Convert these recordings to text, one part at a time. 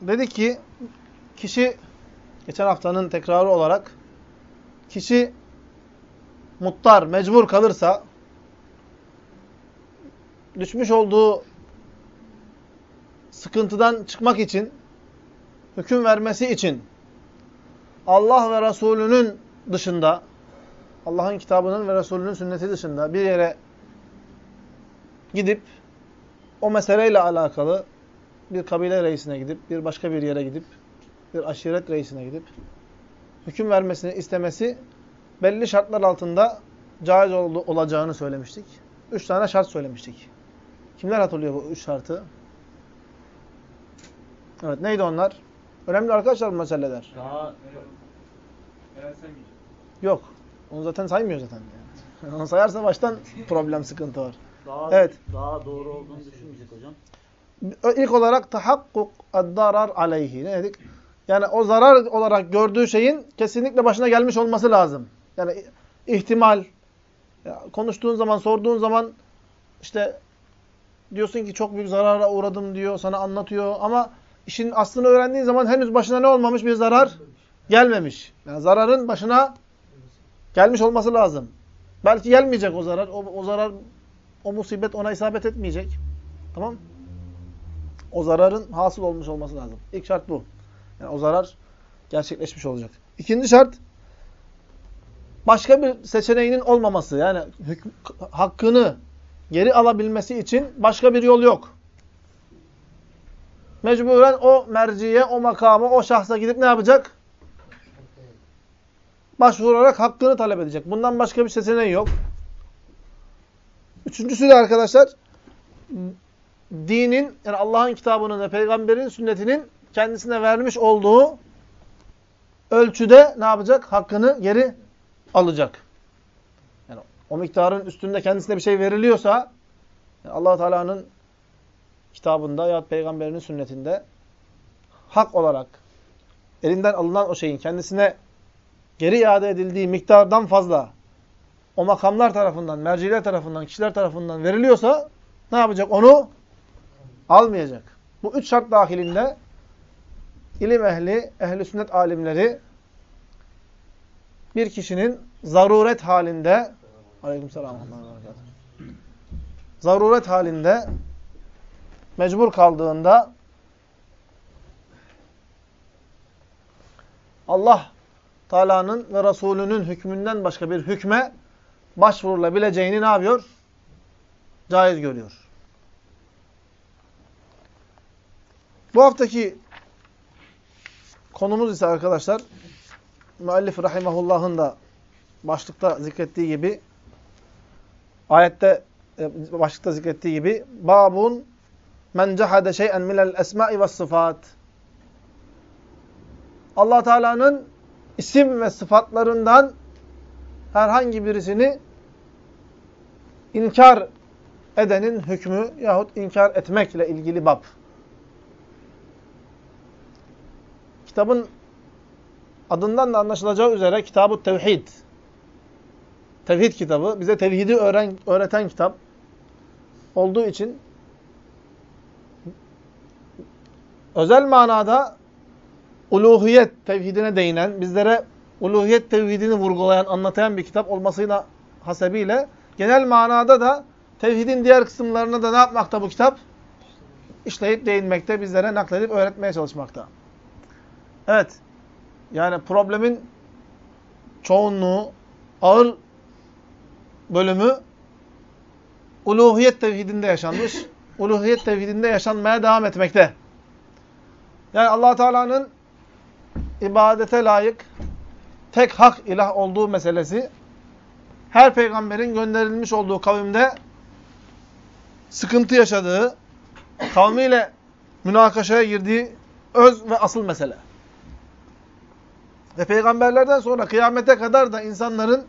dedi ki kişi geçen haftanın tekrarı olarak kişi muttar, mecbur kalırsa düşmüş olduğu sıkıntıdan çıkmak için hüküm vermesi için Allah ve Resulünün dışında Allah'ın kitabının ve Resulünün sünneti dışında bir yere gidip o meseleyle alakalı bir kabile reisine gidip, bir başka bir yere gidip, bir aşiret reisine gidip hüküm vermesini istemesi belli şartlar altında caiz ol olacağını söylemiştik. Üç tane şart söylemiştik. Kimler hatırlıyor bu üç şartı? Evet, neydi onlar? Önemli arkadaşlar bu meseleler. Daha Yok. Onu zaten saymıyor zaten. Yani. Onu sayarsa baştan problem, sıkıntı var. daha Evet. daha doğru olduğunu düşünmeyecek hocam. İlk olarak tahakkuk ad-darar aleyhi. Ne dedik? Yani o zarar olarak gördüğü şeyin kesinlikle başına gelmiş olması lazım. Yani ihtimal. Konuştuğun zaman, sorduğun zaman işte diyorsun ki çok büyük zarara uğradım diyor, sana anlatıyor ama işin aslını öğrendiğin zaman henüz başına ne olmamış? Bir zarar gelmemiş. Yani zararın başına gelmiş olması lazım. Belki gelmeyecek o zarar. O, o zarar, o musibet ona isabet etmeyecek. Tamam O zararın hasıl olmuş olması lazım. İlk şart bu. Yani o zarar gerçekleşmiş olacak. İkinci şart başka bir seçeneğinin olmaması. Yani hakkını geri alabilmesi için başka bir yol yok. Mecburen o merciye, o makama, o şahsa gidip ne yapacak? Başvurarak hakkını talep edecek. Bundan başka bir seçeneği yok. Üçüncüsü de arkadaşlar dinin, yani Allah'ın kitabının ve peygamberin sünnetinin kendisine vermiş olduğu ölçüde ne yapacak? Hakkını geri alacak. Yani o miktarın üstünde kendisine bir şey veriliyorsa yani allah Teala'nın kitabında ya peygamberinin sünnetinde hak olarak elinden alınan o şeyin kendisine geri iade edildiği miktardan fazla o makamlar tarafından, merciler tarafından, kişiler tarafından veriliyorsa ne yapacak? Onu almayacak. Bu üç şart dahilinde ilim ehli, ehli sünnet alimleri bir kişinin zaruret halinde aleykümselam zaruret halinde mecbur kaldığında Allah Teala'nın ve Resulünün hükmünden başka bir hükme başvurulabileceğini ne yapıyor? Caiz görüyor. Bu haftaki konumuz ise arkadaşlar müellif rahimahullah'ın da başlıkta zikrettiği gibi ayette e, başlıkta zikrettiği gibi babun men cehade şey'en minel esma'i ve sıfat Allah Teala'nın isim ve sıfatlarından herhangi birisini inkar edenin hükmü yahut inkar etmekle ilgili bab. Kitabın adından da anlaşılacağı üzere Kitab-ı Tevhid. Tevhid kitabı. Bize tevhidi öğren, öğreten kitap olduğu için özel manada uluhiyet tevhidine değinen, bizlere uluhiyet tevhidini vurgulayan, anlatayan bir kitap olmasıyla hasebiyle genel manada da tevhidin diğer kısımlarına da ne yapmakta bu kitap? İşleyip değinmekte, bizlere nakledip öğretmeye çalışmakta. Evet, yani problemin çoğunluğu, ağır bölümü uluhiyet tevhidinde yaşanmış. uluhiyet tevhidinde yaşanmaya devam etmekte. Yani allah Teala'nın ibadete layık tek hak ilah olduğu meselesi her peygamberin gönderilmiş olduğu kavimde sıkıntı yaşadığı, kavmiyle münakaşaya girdiği öz ve asıl mesele. Ve peygamberlerden sonra kıyamete kadar da insanların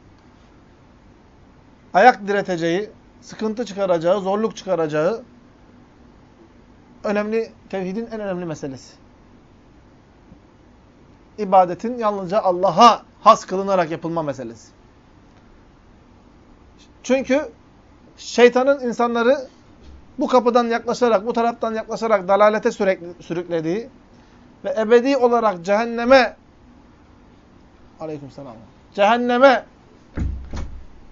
ayak direteceği, sıkıntı çıkaracağı, zorluk çıkaracağı önemli, tevhidin en önemli meselesi. İbadetin yalnızca Allah'a has kılınarak yapılma meselesi. Çünkü şeytanın insanları bu kapıdan yaklaşarak, bu taraftan yaklaşarak dalalete sürekli, sürüklediği, ve ebedi olarak cehenneme aleykümselam cehenneme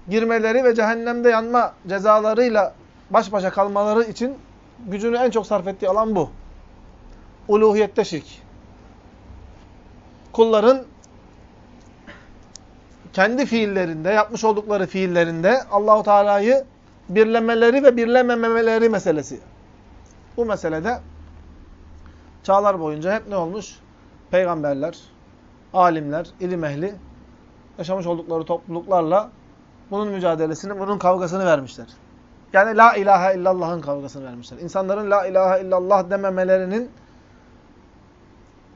girmeleri ve cehennemde yanma cezalarıyla baş başa kalmaları için gücünü en çok sarf ettiği alan bu. Uluhiyette şirk. Kulların kendi fiillerinde, yapmış oldukları fiillerinde Allahu Teala'yı birlemeleri ve birlememeleri meselesi. Bu meselede çağlar boyunca hep ne olmuş? Peygamberler, alimler, ilim ehli yaşamış oldukları topluluklarla bunun mücadelesini, bunun kavgasını vermişler. Yani la ilahe illallah'ın kavgasını vermişler. İnsanların la ilahe illallah dememelerinin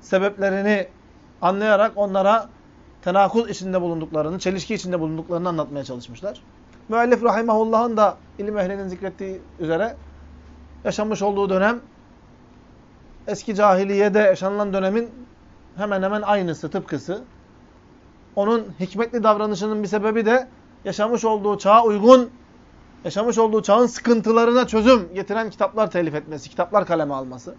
sebeplerini anlayarak onlara tenakuz içinde bulunduklarını, çelişki içinde bulunduklarını anlatmaya çalışmışlar. Müellif rahimahullah'ın da ilim ehlinin zikrettiği üzere yaşamış olduğu dönem eski cahiliyede yaşanılan dönemin hemen hemen aynısı, tıpkısı. Onun hikmetli davranışının bir sebebi de yaşamış olduğu çağa uygun, yaşamış olduğu çağın sıkıntılarına çözüm getiren kitaplar telif etmesi, kitaplar kaleme alması.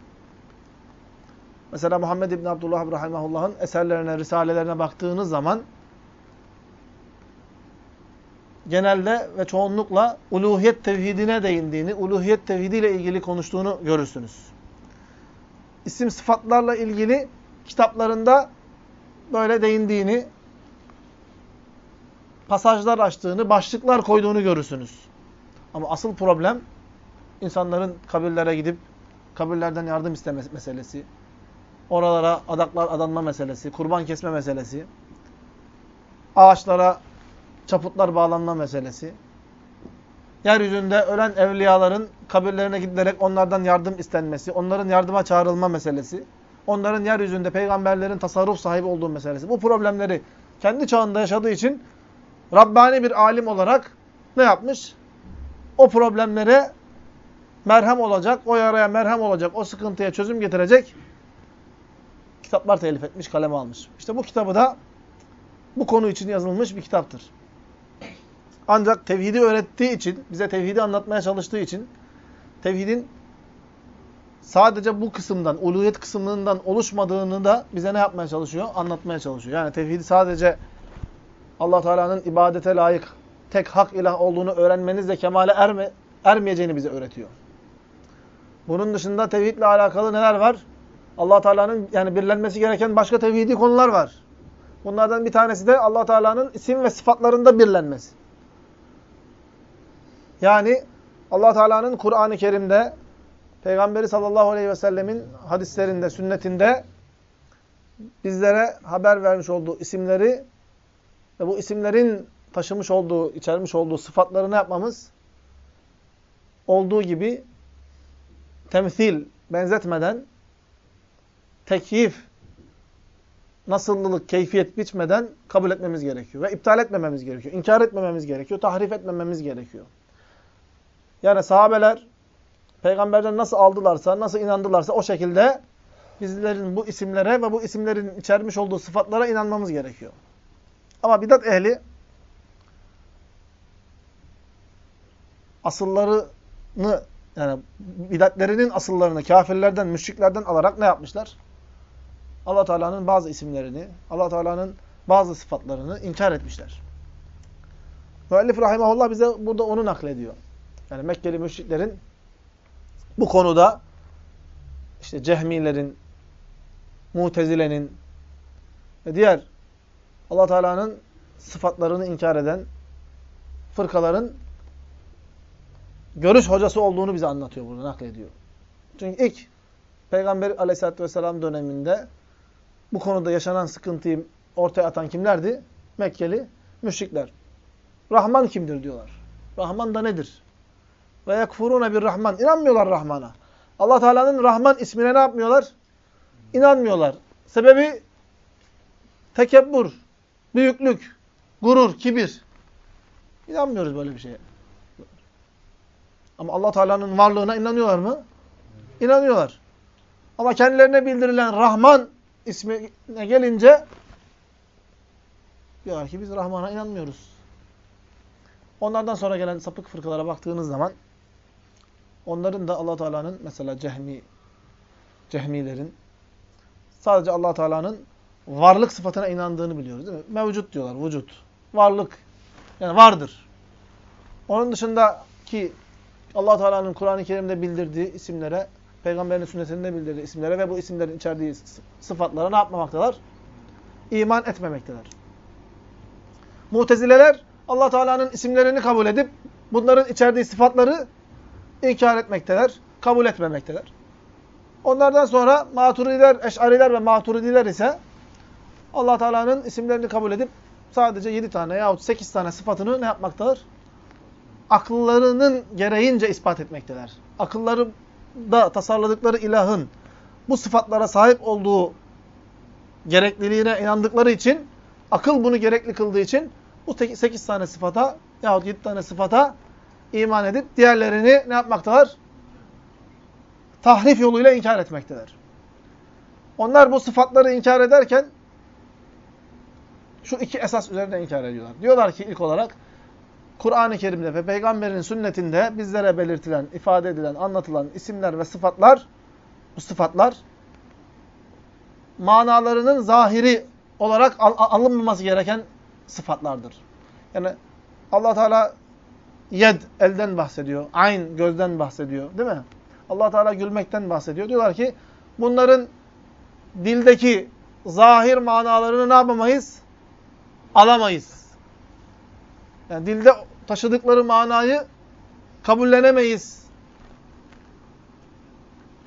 Mesela Muhammed İbn Abdullah Rahimahullah'ın eserlerine, risalelerine baktığınız zaman genelde ve çoğunlukla uluhiyet tevhidine değindiğini, uluhiyet tevhidiyle ilgili konuştuğunu görürsünüz. İsim sıfatlarla ilgili kitaplarında böyle değindiğini, pasajlar açtığını, başlıklar koyduğunu görürsünüz. Ama asıl problem insanların kabirlere gidip kabirlerden yardım isteme meselesi, oralara adaklar adanma meselesi, kurban kesme meselesi, ağaçlara çaputlar bağlanma meselesi, yeryüzünde ölen evliyaların kabirlerine gidilerek onlardan yardım istenmesi, onların yardıma çağrılma meselesi, onların yeryüzünde peygamberlerin tasarruf sahibi olduğu meselesi. Bu problemleri kendi çağında yaşadığı için Rabbani bir alim olarak ne yapmış? O problemlere merhem olacak, o yaraya merhem olacak, o sıkıntıya çözüm getirecek kitaplar telif etmiş, kaleme almış. İşte bu kitabı da bu konu için yazılmış bir kitaptır. Ancak tevhidi öğrettiği için, bize tevhidi anlatmaya çalıştığı için, tevhidin sadece bu kısımdan, uluhiyet kısmından oluşmadığını da bize ne yapmaya çalışıyor? Anlatmaya çalışıyor. Yani tevhidi sadece allah Teala'nın ibadete layık, tek hak ilah olduğunu öğrenmenizle kemale erme, ermeyeceğini bize öğretiyor. Bunun dışında tevhidle alakalı neler var? allah Teala'nın yani birlenmesi gereken başka tevhidi konular var. Bunlardan bir tanesi de allah Teala'nın isim ve sıfatlarında birlenmesi. Yani allah Teala'nın Kur'an-ı Kerim'de, Peygamberi sallallahu aleyhi ve sellemin hadislerinde, sünnetinde bizlere haber vermiş olduğu isimleri ve bu isimlerin taşımış olduğu, içermiş olduğu sıfatları ne yapmamız? Olduğu gibi temsil, benzetmeden, tekyif, nasıllılık, keyfiyet biçmeden kabul etmemiz gerekiyor. Ve iptal etmememiz gerekiyor. İnkar etmememiz gerekiyor. Tahrif etmememiz gerekiyor. Yani sahabeler peygamberden nasıl aldılarsa, nasıl inandılarsa o şekilde bizlerin bu isimlere ve bu isimlerin içermiş olduğu sıfatlara inanmamız gerekiyor. Ama bidat ehli asıllarını yani bidatlerinin asıllarını kafirlerden, müşriklerden alarak ne yapmışlar? Allah Teala'nın bazı isimlerini, Allah Teala'nın bazı sıfatlarını inkar etmişler. Müellif rahimahullah bize burada onu naklediyor. Yani Mekkeli müşriklerin bu konuda işte Cehmilerin, Mutezile'nin ve diğer Allah Teala'nın sıfatlarını inkar eden fırkaların görüş hocası olduğunu bize anlatıyor burada, naklediyor. Çünkü ilk Peygamber aleyhissalatü vesselam döneminde bu konuda yaşanan sıkıntıyı ortaya atan kimlerdi? Mekkeli müşrikler. Rahman kimdir diyorlar. Rahman da nedir? Ve yekfurune bir Rahman. İnanmıyorlar Rahman'a. Allah Teala'nın Rahman ismine ne yapmıyorlar? İnanmıyorlar. Sebebi tekebbür, büyüklük, gurur, kibir. İnanmıyoruz böyle bir şeye. Ama Allah Teala'nın varlığına inanıyorlar mı? İnanıyorlar. Ama kendilerine bildirilen Rahman ismine gelince diyorlar ki biz Rahman'a inanmıyoruz. Onlardan sonra gelen sapık fırkalara baktığınız zaman onların da Allah Teala'nın mesela Cehmi Cehmilerin sadece allah Teala'nın varlık sıfatına inandığını biliyoruz değil mi? Mevcut diyorlar, vücut. Varlık. Yani vardır. Onun dışındaki allah Teala'nın Kur'an-ı Kerim'de bildirdiği isimlere, Peygamberin sünnetinde bildirdiği isimlere ve bu isimlerin içerdiği sıfatlara ne yapmamaktalar? İman etmemekteler. Mutezileler allah Teala'nın isimlerini kabul edip bunların içerdiği sıfatları inkar etmekteler, kabul etmemekteler. Onlardan sonra maturidiler, eşariler ve maturidiler ise allah Teala'nın isimlerini kabul edip sadece 7 tane yahut 8 tane sıfatını ne yapmaktadır? Akıllarının gereğince ispat etmekteler. Akılları da tasarladıkları ilahın bu sıfatlara sahip olduğu gerekliliğine inandıkları için, akıl bunu gerekli kıldığı için bu 8 tane sıfata yahut 7 tane sıfata iman edip diğerlerini ne yapmaktalar? Tahrif yoluyla inkar etmekteler. Onlar bu sıfatları inkar ederken şu iki esas üzerinde inkar ediyorlar. Diyorlar ki ilk olarak Kur'an-ı Kerim'de ve Peygamber'in sünnetinde bizlere belirtilen, ifade edilen, anlatılan isimler ve sıfatlar, bu sıfatlar manalarının zahiri olarak al alınmaması gereken sıfatlardır. Yani Allah Teala yed elden bahsediyor, ayn gözden bahsediyor, değil mi? Allah Teala gülmekten bahsediyor. Diyorlar ki bunların dildeki zahir manalarını ne yapamayız? Alamayız. Yani dilde taşıdıkları manayı kabullenemeyiz.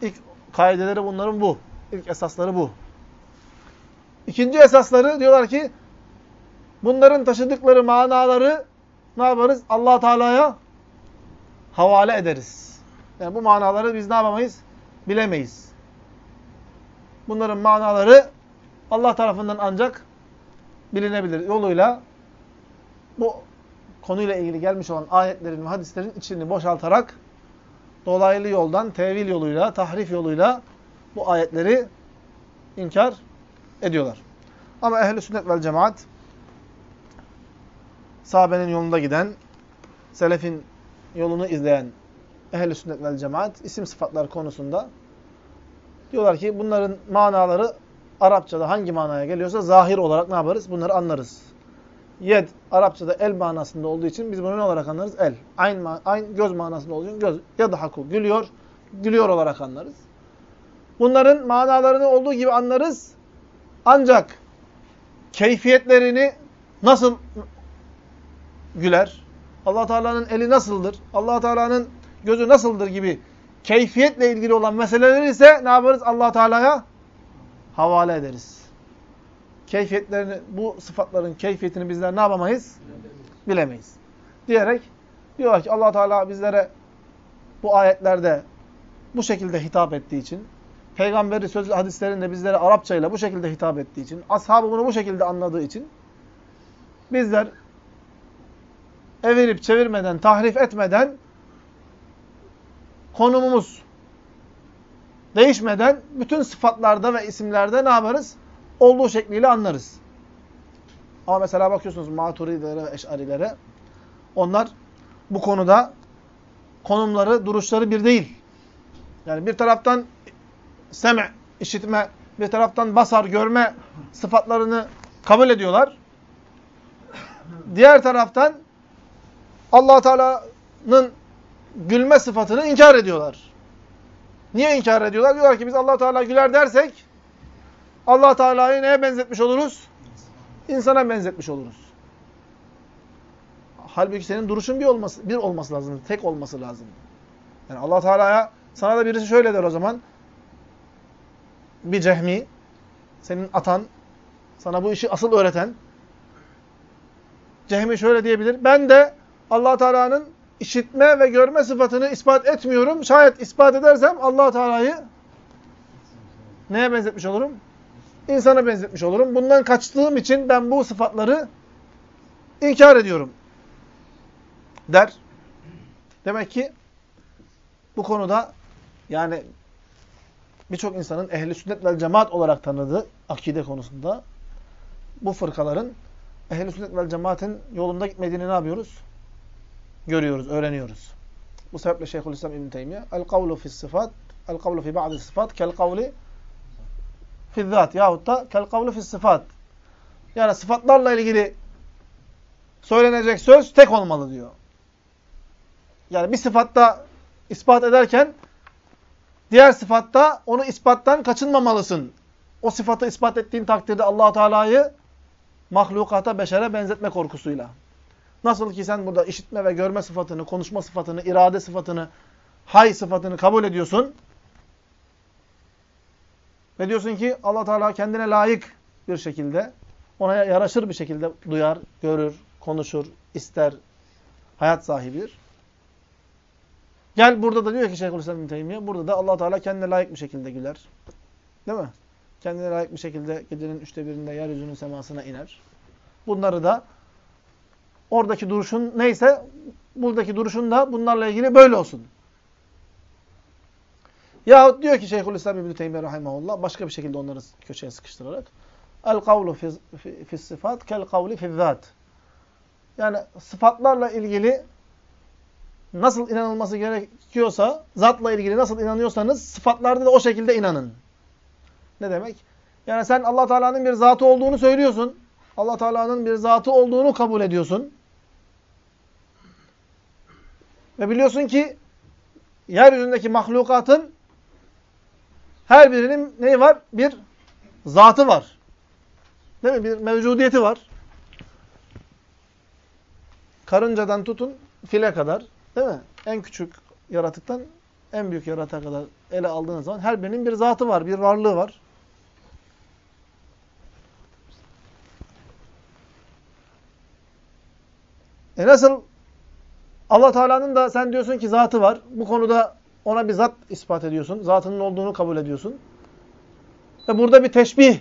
İlk kaideleri bunların bu. İlk esasları bu. İkinci esasları diyorlar ki bunların taşıdıkları manaları ne yaparız? allah Teala'ya havale ederiz. Yani bu manaları biz ne yapamayız? Bilemeyiz. Bunların manaları Allah tarafından ancak bilinebilir. Yoluyla bu konuyla ilgili gelmiş olan ayetlerin ve hadislerin içini boşaltarak dolaylı yoldan, tevil yoluyla, tahrif yoluyla bu ayetleri inkar ediyorlar. Ama ehli sünnet vel cemaat sahabenin yolunda giden, selefin yolunu izleyen ehli sünnet vel cemaat isim sıfatlar konusunda diyorlar ki bunların manaları Arapçada hangi manaya geliyorsa zahir olarak ne yaparız? Bunları anlarız. Yed Arapçada el manasında olduğu için biz bunu ne olarak anlarız? El. Ayn, ayn göz manasında olduğu için göz. Yadhaku gülüyor. Gülüyor olarak anlarız. Bunların manalarını olduğu gibi anlarız. Ancak keyfiyetlerini nasıl güler? Allah Teala'nın eli nasıldır? Allah Teala'nın gözü nasıldır gibi keyfiyetle ilgili olan meseleleri ise ne yaparız? Allah Teala'ya havale ederiz. Keyfiyetlerini, bu sıfatların keyfiyetini bizler ne yapamayız? Bilemeyiz. Diyerek diyorlar ki allah Teala bizlere bu ayetlerde bu şekilde hitap ettiği için, peygamberi sözlü hadislerinde bizlere Arapça ile bu şekilde hitap ettiği için, ashabı bunu bu şekilde anladığı için bizler evirip çevirmeden, tahrif etmeden konumumuz değişmeden bütün sıfatlarda ve isimlerde ne yaparız? Olduğu şekliyle anlarız. Ama mesela bakıyorsunuz maturidilere ve eşarilere onlar bu konuda konumları, duruşları bir değil. Yani bir taraftan seme, işitme, bir taraftan basar, görme sıfatlarını kabul ediyorlar. Diğer taraftan allah Teala'nın gülme sıfatını inkar ediyorlar. Niye inkar ediyorlar? Diyorlar ki biz allah Teala güler dersek allah Teala'yı neye benzetmiş oluruz? İnsana benzetmiş oluruz. Halbuki senin duruşun bir olması, bir olması lazım. Tek olması lazım. Yani allah Teala'ya sana da birisi şöyle der o zaman. Bir cehmi, senin atan, sana bu işi asıl öğreten. Cehmi şöyle diyebilir. Ben de allah Teala'nın işitme ve görme sıfatını ispat etmiyorum. Şayet ispat edersem allah Teala'yı neye benzetmiş olurum? İnsana benzetmiş olurum. Bundan kaçtığım için ben bu sıfatları inkar ediyorum. Der. Demek ki bu konuda yani birçok insanın ehli sünnet vel cemaat olarak tanıdığı akide konusunda bu fırkaların ehli sünnet vel cemaatin yolunda gitmediğini ne yapıyoruz? Görüyoruz, öğreniyoruz. Bu sebeple Şeyhülislam İbn Teymiyye el kavlu fi sıfat, el kavlu fi ba'd sıfat kel kavli fizzat yahut da kel kavlu fis sıfat. Yani sıfatlarla ilgili söylenecek söz tek olmalı diyor. Yani bir sıfatta ispat ederken diğer sıfatta onu ispattan kaçınmamalısın. O sıfatı ispat ettiğin takdirde allah Teala'yı mahlukata, beşere benzetme korkusuyla. Nasıl ki sen burada işitme ve görme sıfatını, konuşma sıfatını, irade sıfatını, hay sıfatını kabul ediyorsun. Ve diyorsun ki allah Teala kendine layık bir şekilde, ona yaraşır bir şekilde duyar, görür, konuşur, ister, hayat sahibidir. Gel burada da diyor ki Şeyhülislam bin Teymiye, burada da allah Teala kendine layık bir şekilde güler. Değil mi? Kendine layık bir şekilde gecenin üçte birinde yeryüzünün semasına iner. Bunları da oradaki duruşun neyse buradaki duruşun da bunlarla ilgili böyle olsun. Yahut diyor ki Şeyhülislam İbn Teymiyye rahimehullah başka bir şekilde onları köşeye sıkıştırarak el kavlu fi, fi, sıfat kel kavli fi zat. Yani sıfatlarla ilgili nasıl inanılması gerekiyorsa, zatla ilgili nasıl inanıyorsanız sıfatlarda da o şekilde inanın. Ne demek? Yani sen Allah Teala'nın bir zatı olduğunu söylüyorsun. Allah Teala'nın bir zatı olduğunu kabul ediyorsun. Ve biliyorsun ki yeryüzündeki mahlukatın her birinin neyi var? Bir zatı var. Değil mi? Bir mevcudiyeti var. Karıncadan tutun file kadar. Değil mi? En küçük yaratıktan en büyük yaratığa kadar ele aldığınız zaman her birinin bir zatı var, bir varlığı var. E nasıl Allah Teala'nın da sen diyorsun ki zatı var. Bu konuda ona bir zat ispat ediyorsun. Zatının olduğunu kabul ediyorsun. Ve burada bir teşbih,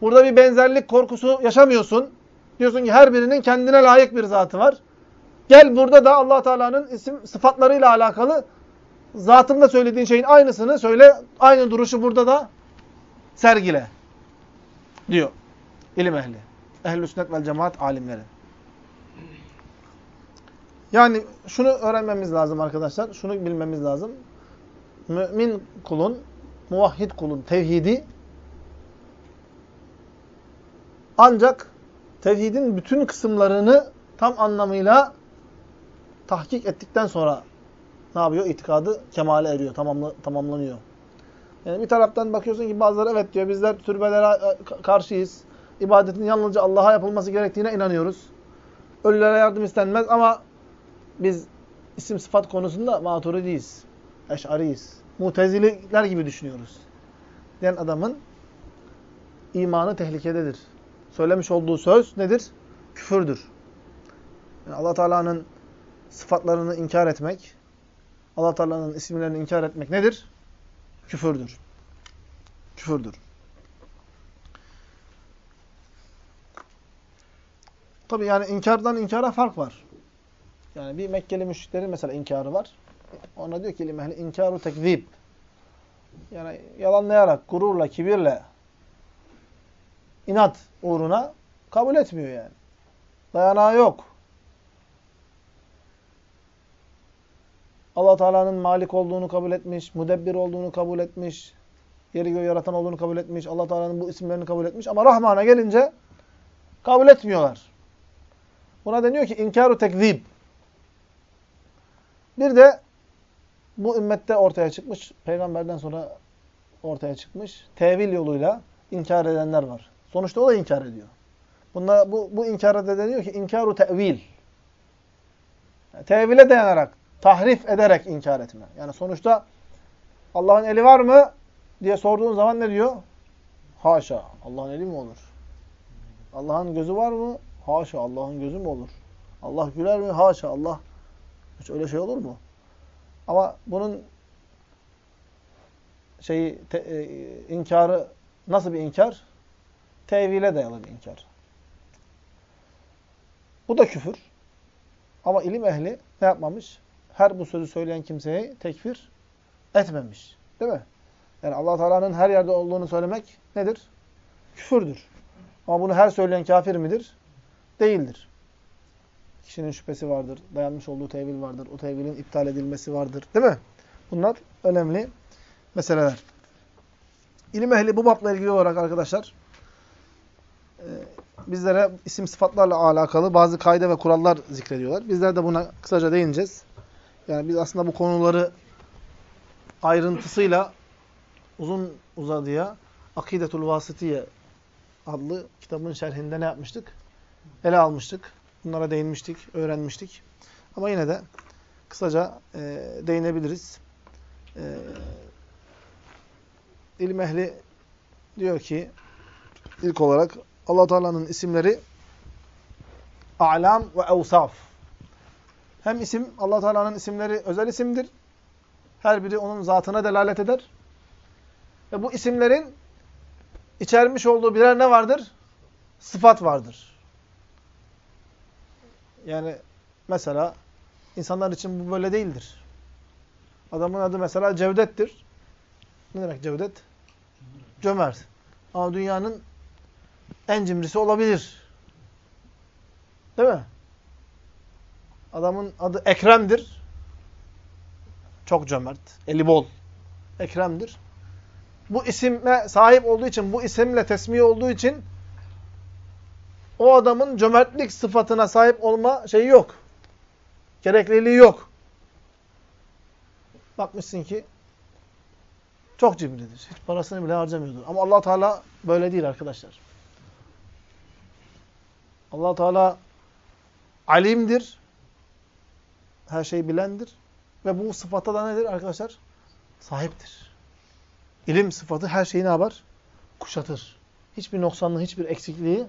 burada bir benzerlik korkusu yaşamıyorsun. Diyorsun ki her birinin kendine layık bir zatı var. Gel burada da Allah Teala'nın isim sıfatlarıyla alakalı zatında söylediğin şeyin aynısını söyle. Aynı duruşu burada da sergile. Diyor ilim ehli. Ehl-i sünnet vel cemaat alimleri. Yani şunu öğrenmemiz lazım arkadaşlar. Şunu bilmemiz lazım. Mümin kulun, muvahhid kulun tevhidi ancak tevhidin bütün kısımlarını tam anlamıyla tahkik ettikten sonra ne yapıyor? İtikadı kemale eriyor, tamamla, tamamlanıyor. Yani bir taraftan bakıyorsun ki bazıları evet diyor bizler türbelere karşıyız. İbadetin yalnızca Allah'a yapılması gerektiğine inanıyoruz. Ölülere yardım istenmez ama biz isim sıfat konusunda maturidiyiz. Eş'ariyiz. Mutezililer gibi düşünüyoruz. Diyen adamın imanı tehlikededir. Söylemiş olduğu söz nedir? Küfürdür. Yani Allah Teala'nın sıfatlarını inkar etmek, Allah Teala'nın isimlerini inkar etmek nedir? Küfürdür. Küfürdür. Tabi yani inkardan inkara fark var. Yani bir Mekkeli müşriklerin mesela inkarı var. Ona diyor ki ilim ehli inkaru tekzib. Yani yalanlayarak, gururla, kibirle, inat uğruna kabul etmiyor yani. Dayanağı yok. Allah Teala'nın malik olduğunu kabul etmiş, mudebbir olduğunu kabul etmiş, yeri göğü yaratan olduğunu kabul etmiş, Allah Teala'nın bu isimlerini kabul etmiş ama Rahman'a gelince kabul etmiyorlar. Buna deniyor ki inkaru tekzib. Bir de bu ümmette ortaya çıkmış, peygamberden sonra ortaya çıkmış, tevil yoluyla inkar edenler var. Sonuçta o da inkar ediyor. Bunda, bu, bu inkara da deniyor ki inkaru tevil. Yani tevile dayanarak, tahrif ederek inkar etme. Yani sonuçta Allah'ın eli var mı diye sorduğun zaman ne diyor? Haşa. Allah'ın eli mi olur? Allah'ın gözü var mı? Haşa. Allah'ın gözü mü olur? Allah güler mi? Haşa. Allah hiç öyle şey olur mu? Ama bunun şeyi te, e, inkarı nasıl bir inkar? Tevhile dayalı bir inkar. Bu da küfür. Ama ilim ehli ne yapmamış? Her bu sözü söyleyen kimseyi tekfir etmemiş. Değil mi? Yani allah Teala'nın her yerde olduğunu söylemek nedir? Küfürdür. Ama bunu her söyleyen kafir midir? Değildir. Kişinin şüphesi vardır. Dayanmış olduğu tevil vardır. O tevilin iptal edilmesi vardır. Değil mi? Bunlar önemli meseleler. ilim ehli bu babla ilgili olarak arkadaşlar e, bizlere isim sıfatlarla alakalı bazı kaide ve kurallar zikrediyorlar. Bizler de buna kısaca değineceğiz. Yani biz aslında bu konuları ayrıntısıyla uzun uzadıya Akidetul Vasıtiye adlı kitabın şerhinde ne yapmıştık? Ele almıştık. Bunlara değinmiştik, öğrenmiştik. Ama yine de kısaca e, değinebiliriz. E, ilim ehli diyor ki ilk olarak allah Teala'nın isimleri a'lam ve evsaf. Hem isim, allah Teala'nın isimleri özel isimdir. Her biri onun zatına delalet eder. Ve bu isimlerin içermiş olduğu birer ne vardır? Sıfat vardır. Yani mesela insanlar için bu böyle değildir. Adamın adı mesela Cevdet'tir. Ne demek Cevdet? Cömert. Ama dünyanın en cimrisi olabilir. Değil mi? Adamın adı Ekrem'dir. Çok cömert. Eli bol. Ekrem'dir. Bu isime sahip olduğu için, bu isimle tesmih olduğu için o adamın cömertlik sıfatına sahip olma şeyi yok. Gerekliliği yok. Bakmışsın ki çok cimridir. Hiç parasını bile harcamıyordur. Ama allah Teala böyle değil arkadaşlar. allah Teala alimdir. Her şeyi bilendir. Ve bu sıfata da nedir arkadaşlar? Sahiptir. İlim sıfatı her şeyi ne yapar? Kuşatır. Hiçbir noksanlığı, hiçbir eksikliği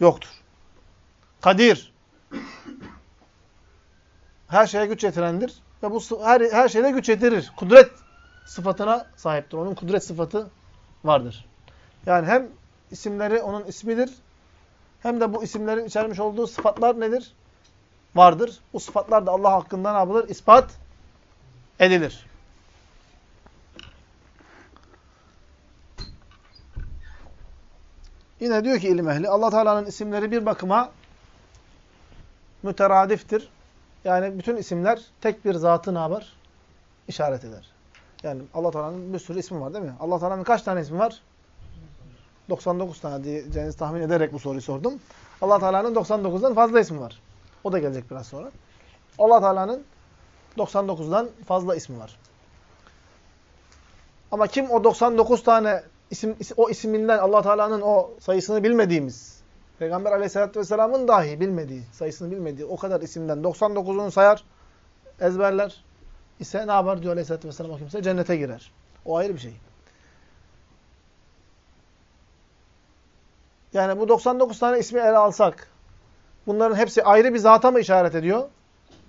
yoktur. Kadir. Her şeye güç yetirendir. Ve bu her, her şeyde güç yetirir. Kudret sıfatına sahiptir. Onun kudret sıfatı vardır. Yani hem isimleri onun ismidir, hem de bu isimlerin içermiş olduğu sıfatlar nedir? Vardır. Bu sıfatlar da Allah hakkında ne yapılır? İspat edilir. Yine diyor ki ilim ehli, Allah Teala'nın isimleri bir bakıma müteradiftir. Yani bütün isimler tek bir zatı ne yapar? İşaret eder. Yani Allah Teala'nın bir sürü ismi var değil mi? Allah Teala'nın kaç tane ismi var? 99 tane diyeceğinizi tahmin ederek bu soruyu sordum. Allah Teala'nın 99'dan fazla ismi var. O da gelecek biraz sonra. Allah Teala'nın 99'dan fazla ismi var. Ama kim o 99 tane isim, o isminden Allah Teala'nın o sayısını bilmediğimiz, Peygamber Aleyhisselatü vesselamın dahi bilmediği, sayısını bilmediği o kadar isimden 99'unu sayar, ezberler ise ne yapar diyor Aleyhisselatü vesselam o kimse? Cennete girer. O ayrı bir şey. Yani bu 99 tane ismi ele alsak, bunların hepsi ayrı bir zata mı işaret ediyor?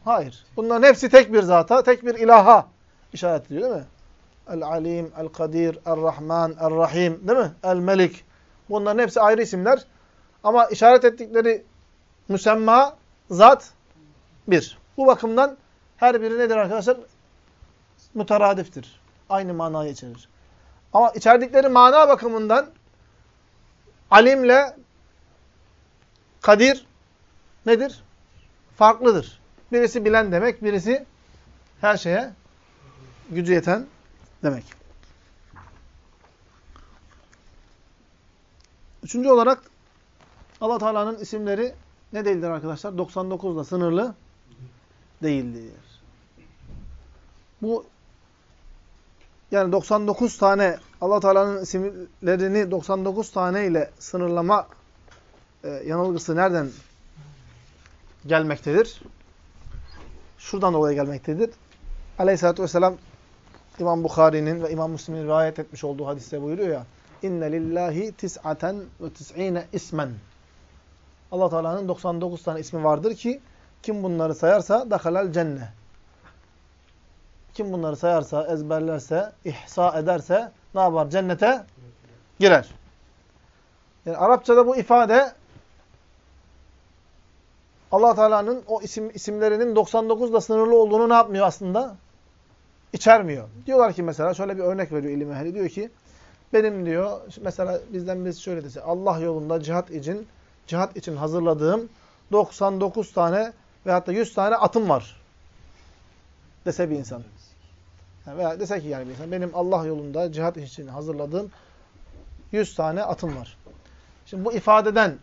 Hayır. Bunların hepsi tek bir zata, tek bir ilaha işaret ediyor değil mi? El-Alim, El-Kadir, El-Rahman, El-Rahim değil mi? El-Melik. Bunların hepsi ayrı isimler. Ama işaret ettikleri müsemma, zat bir. Bu bakımdan her biri nedir arkadaşlar? Müteradiftir. Aynı manayı içerir. Ama içerdikleri mana bakımından alimle kadir nedir? Farklıdır. Birisi bilen demek, birisi her şeye gücü yeten demek. Üçüncü olarak Allah Teala'nın isimleri ne değildir arkadaşlar? 99 ile sınırlı değildir. Bu yani 99 tane Allah Teala'nın isimlerini 99 tane ile sınırlama e, yanılgısı nereden gelmektedir? Şuradan dolayı gelmektedir. Aleyhisselatü Vesselam İmam Bukhari'nin ve İmam Müslim'in rivayet etmiş olduğu hadiste buyuruyor ya İnne lillahi tis'aten ve tis'ine ismen Allah Teala'nın 99 tane ismi vardır ki kim bunları sayarsa dahalal cenne. Kim bunları sayarsa, ezberlerse, ihsa ederse ne yapar? Cennete girer. Yani Arapçada bu ifade Allah Teala'nın o isim isimlerinin 99 da sınırlı olduğunu ne yapmıyor aslında? İçermiyor. Diyorlar ki mesela şöyle bir örnek veriyor ilim ehli. Diyor ki benim diyor mesela bizden birisi şöyle dese Allah yolunda cihat için cihat için hazırladığım 99 tane veyahut da 100 tane atım var. Dese bir insan. Yani veya dese ki yani bir insan benim Allah yolunda cihat için hazırladığım 100 tane atım var. Şimdi bu ifadeden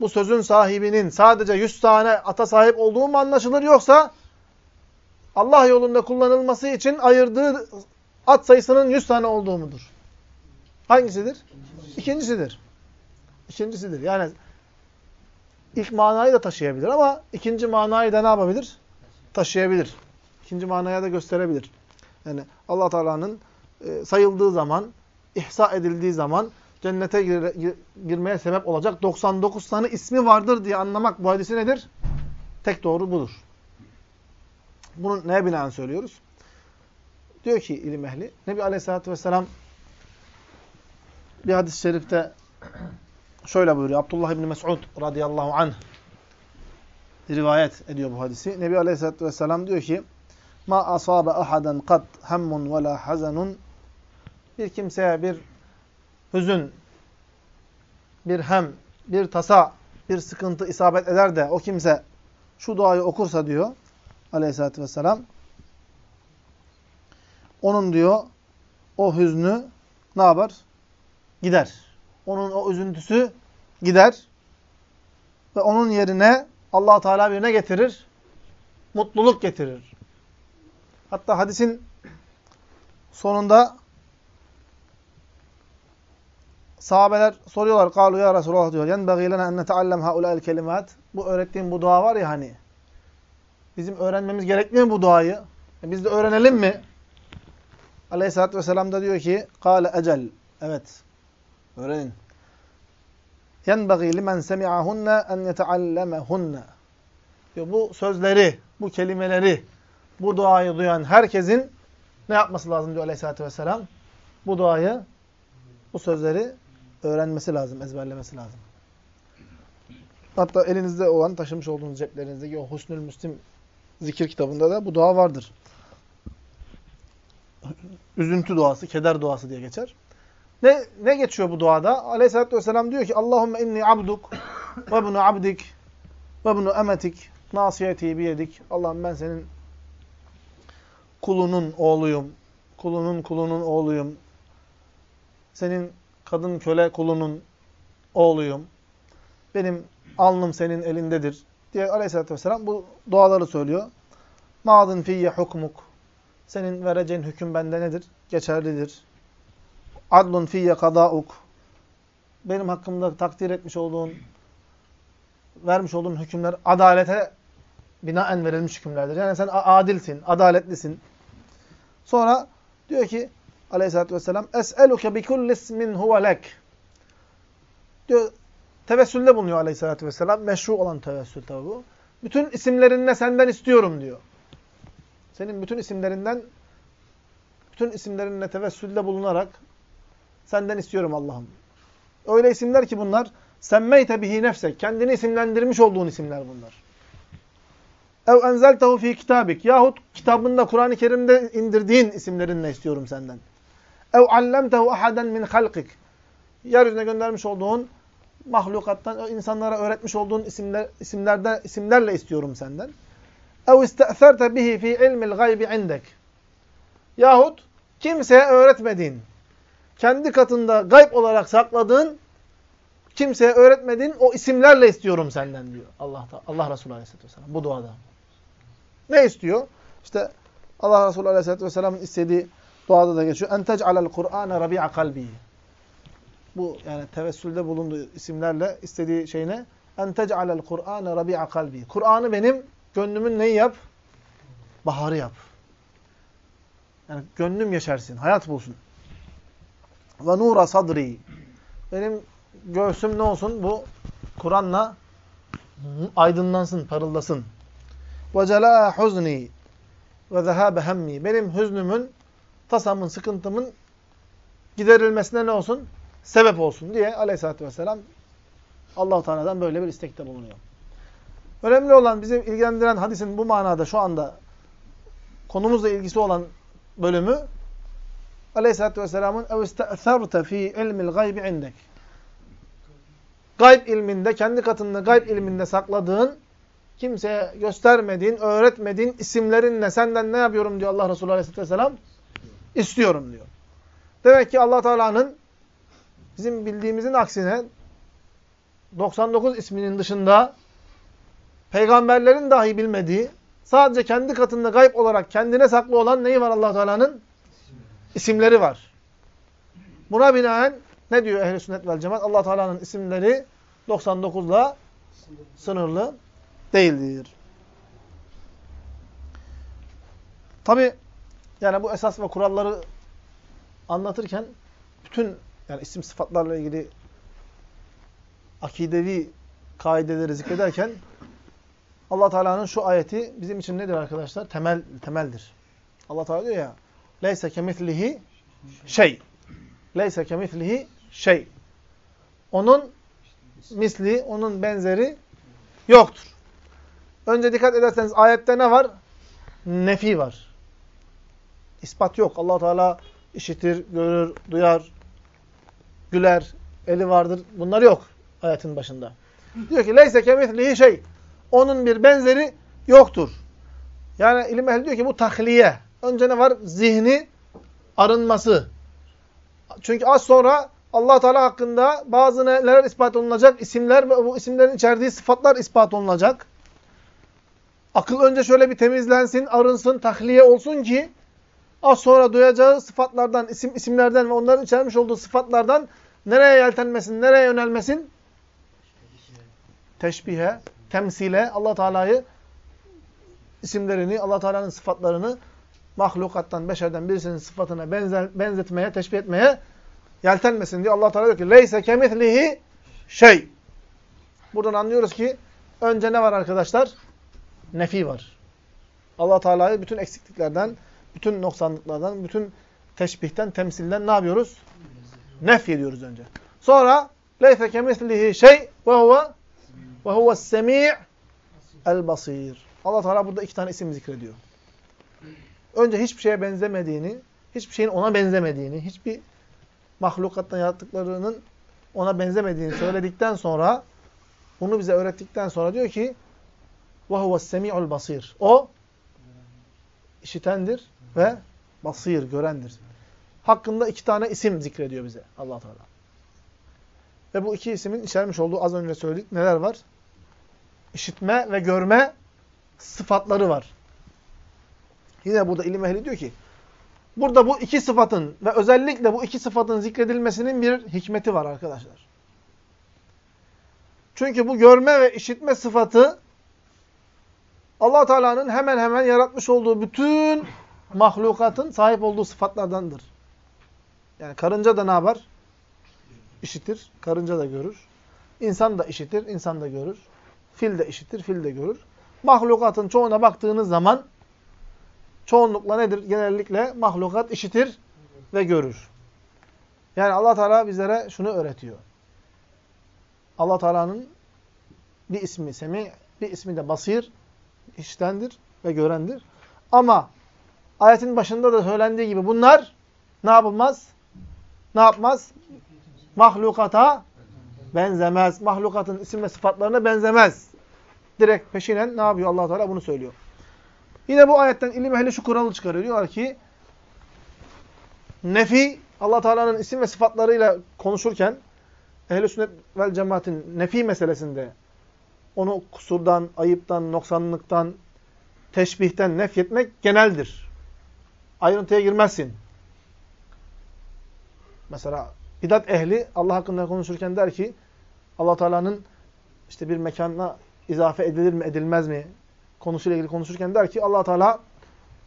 bu sözün sahibinin sadece 100 tane ata sahip olduğu mu anlaşılır yoksa Allah yolunda kullanılması için ayırdığı at sayısının 100 tane olduğu mudur? Hangisidir? İkincisidir. İkincisidir. Yani ilk manayı da taşıyabilir ama ikinci manayı da ne yapabilir? Taşıyabilir. İkinci manaya da gösterebilir. Yani Allah Teala'nın e, sayıldığı zaman, ihsa edildiği zaman cennete gir, gir, girmeye sebep olacak 99 tane ismi vardır diye anlamak bu hadisi nedir? Tek doğru budur. Bunu neye binaen söylüyoruz? Diyor ki ilim ehli, Nebi Aleyhisselatü Vesselam bir hadis-i şerifte şöyle buyuruyor. Abdullah İbni Mes'ud radıyallahu anh rivayet ediyor bu hadisi. Nebi Aleyhisselatü Vesselam diyor ki Ma asabe ahaden kat hemmun ve la hazanun bir kimseye bir hüzün, bir hem, bir tasa, bir sıkıntı isabet eder de o kimse şu duayı okursa diyor aleyhissalatü vesselam onun diyor o hüznü ne yapar? Gider. Onun o üzüntüsü gider. Ve onun yerine allah Teala birine getirir? Mutluluk getirir. Hatta hadisin sonunda sahabeler soruyorlar. Kalu ya Resulallah diyor. Yenbeği lena en neteallem haulâil kelimat. Bu öğrettiğim bu dua var ya hani. Bizim öğrenmemiz gerekmiyor mu bu duayı? E biz de öğrenelim mi? Aleyhisselatü Vesselam da diyor ki Kale ecel. Evet. Öğrenin. Yenbeği limen semi'ahunne en yeteallemehunne. Diyor bu sözleri, bu kelimeleri, bu duayı duyan herkesin ne yapması lazım diyor Aleyhisselatü Vesselam? Bu duayı, bu sözleri öğrenmesi lazım, ezberlemesi lazım. Hatta elinizde olan, taşımış olduğunuz ceplerinizdeki o Husnül Müslim zikir kitabında da bu dua vardır. Üzüntü duası, keder duası diye geçer. Ne, ne geçiyor bu duada? Aleyhisselatü Vesselam diyor ki Allahümme inni abduk ve bunu abdik ve bunu emetik nasiyeti biyedik. Allah'ım ben senin kulunun oğluyum. Kulunun kulunun oğluyum. Senin kadın köle kulunun oğluyum. Benim alnım senin elindedir. Diye aleyhissalatü vesselam bu duaları söylüyor. Ma'dın fiyye hukmuk. Senin vereceğin hüküm bende nedir? Geçerlidir. Adlun fiyye kadauk. Benim hakkımda takdir etmiş olduğun, vermiş olduğun hükümler adalete binaen verilmiş hükümlerdir. Yani sen adilsin, adaletlisin. Sonra diyor ki aleyhissalatü vesselam Es'eluke bi kulli ismin huve lek. Diyor, tevessülde bulunuyor aleyhissalatü vesselam. Meşru olan tevessül tabi bu. Bütün isimlerinle senden istiyorum diyor. Senin bütün isimlerinden bütün isimlerinle tevessülde bulunarak senden istiyorum Allah'ım. Öyle isimler ki bunlar semmeyte bihi nefsek. Kendini isimlendirmiş olduğun isimler bunlar. Ev enzeltehu fi kitabik. Yahut kitabında Kur'an-ı Kerim'de indirdiğin isimlerinle istiyorum senden. Ev allemtehu ahaden min halkik. Yeryüzüne göndermiş olduğun mahlukattan, insanlara öğretmiş olduğun isimler, isimlerde, isimlerle istiyorum senden. Ev iste'therte bihi fi ilmil gaybi indek. Yahut kimseye öğretmediğin, kendi katında gayb olarak sakladığın, kimseye öğretmediğin o isimlerle istiyorum senden diyor Allah Allah Resulü Aleyhisselatü Vesselam bu duada. Ne istiyor? İşte Allah Resulü Aleyhisselatü Vesselam'ın istediği duada da geçiyor. En tec'alel Kur'ane rabi'a kalbi. Bu yani tevessülde bulunduğu isimlerle istediği şey ne? En tec'alel Kur'ane rabi'a kalbi. Kur'an'ı benim gönlümün neyi yap? Baharı yap. Yani gönlüm yaşarsın, hayat bulsun. Ve nura sadri. Benim göğsüm ne olsun? Bu Kur'an'la aydınlansın, parıldasın. Ve celâ huzni ve zehâbe hemmi. Benim hüznümün, tasamın, sıkıntımın giderilmesine ne olsun? Sebep olsun diye aleyhissalatü vesselam allah Teala'dan böyle bir istekte bulunuyor. Önemli olan, bizi ilgilendiren hadisin bu manada şu anda konumuzla ilgisi olan bölümü aleyhissalatü vesselamın اَوْ اِسْتَأْثَرْتَ ف۪ي عِلْمِ الْغَيْبِ عِنْدَكِ Gayb ilminde, kendi katında gayb ilminde sakladığın, kimseye göstermediğin, öğretmediğin isimlerinle senden ne yapıyorum diyor Allah Resulü Aleyhisselatü Vesselam? İstiyorum diyor. Demek ki allah Teala'nın bizim bildiğimizin aksine 99 isminin dışında peygamberlerin dahi bilmediği, sadece kendi katında gayb olarak kendine saklı olan neyi var allah Teala'nın? İsimleri var. Buna binaen ne diyor ehl sünnet vel cemaat? allah Teala'nın isimleri 99'la sınırlı değildir. Tabi yani bu esas ve kuralları anlatırken bütün yani isim sıfatlarla ilgili akidevi kaideleri zikrederken Allah Teala'nın şu ayeti bizim için nedir arkadaşlar? Temel temeldir. Allah Teala diyor ya: "Leyse kemislihi şey." Leyse kemislihi şey. Onun misli, onun benzeri yoktur. Önce dikkat ederseniz ayette ne var? Nefi var. İspat yok. Allah Teala işitir, görür, duyar, güler, eli vardır. Bunlar yok ayetin başında. Diyor ki leyse kemislihi şey. Onun bir benzeri yoktur. Yani ilim ehli diyor ki bu tahliye. Önce ne var? Zihni arınması. Çünkü az sonra allah Teala hakkında bazı neler ispat olunacak? İsimler ve bu isimlerin içerdiği sıfatlar ispat olunacak. Akıl önce şöyle bir temizlensin, arınsın, tahliye olsun ki az sonra duyacağı sıfatlardan, isim isimlerden ve onların içermiş olduğu sıfatlardan nereye yeltenmesin, nereye yönelmesin? Teşbihe, temsile, allah Teala'yı isimlerini, allah Teala'nın sıfatlarını mahlukattan, beşerden birisinin sıfatına benzer, benzetmeye, teşbih etmeye yeltenmesin diye allah Teala diyor ki leyse kemitlihi şey. Buradan anlıyoruz ki önce ne var arkadaşlar? Nefi var. allah Teala'yı bütün eksikliklerden, bütün noksanlıklardan, bütün teşbihten, temsilden ne yapıyoruz? Nef ediyoruz önce. Sonra leyse kemitlihi şey ve huve ve huves semi' el basir. Allah Teala burada iki tane isim zikrediyor. Önce hiçbir şeye benzemediğini, hiçbir şeyin ona benzemediğini, hiçbir mahlukattan yarattıklarının ona benzemediğini söyledikten sonra, bunu bize öğrettikten sonra diyor ki وَهُوَ السَّمِيعُ basir. O işitendir ve basir, görendir. Hakkında iki tane isim zikrediyor bize allah Teala. Ve bu iki ismin içermiş olduğu az önce söyledik neler var? İşitme ve görme sıfatları var. Yine burada ilim ehli diyor ki, burada bu iki sıfatın ve özellikle bu iki sıfatın zikredilmesinin bir hikmeti var arkadaşlar. Çünkü bu görme ve işitme sıfatı allah Teala'nın hemen hemen yaratmış olduğu bütün mahlukatın sahip olduğu sıfatlardandır. Yani karınca da ne yapar? İşitir, karınca da görür. İnsan da işitir, insan da görür. Fil de işitir, fil de görür. Mahlukatın çoğuna baktığınız zaman çoğunlukla nedir? Genellikle mahlukat işitir ve görür. Yani Allah Teala bizlere şunu öğretiyor. Allah Teala'nın bir ismi Semi, bir ismi de Basir, iştendir ve görendir. Ama ayetin başında da söylendiği gibi bunlar ne yapılmaz? Ne yapmaz? Mahlukata benzemez. Mahlukatın isim ve sıfatlarına benzemez. Direkt peşinen ne yapıyor allah Teala bunu söylüyor. Yine bu ayetten ilim ehli şu kuralı çıkarıyor. Diyorlar ki nefi allah Teala'nın isim ve sıfatlarıyla konuşurken ehl sünnet vel cemaatin nefi meselesinde onu kusurdan, ayıptan, noksanlıktan, teşbihten nefyetmek geneldir. Ayrıntıya girmezsin. Mesela bidat ehli Allah hakkında konuşurken der ki Allah Teala'nın işte bir mekana izafe edilir mi, edilmez mi konusuyla ilgili konuşurken der ki Allah Teala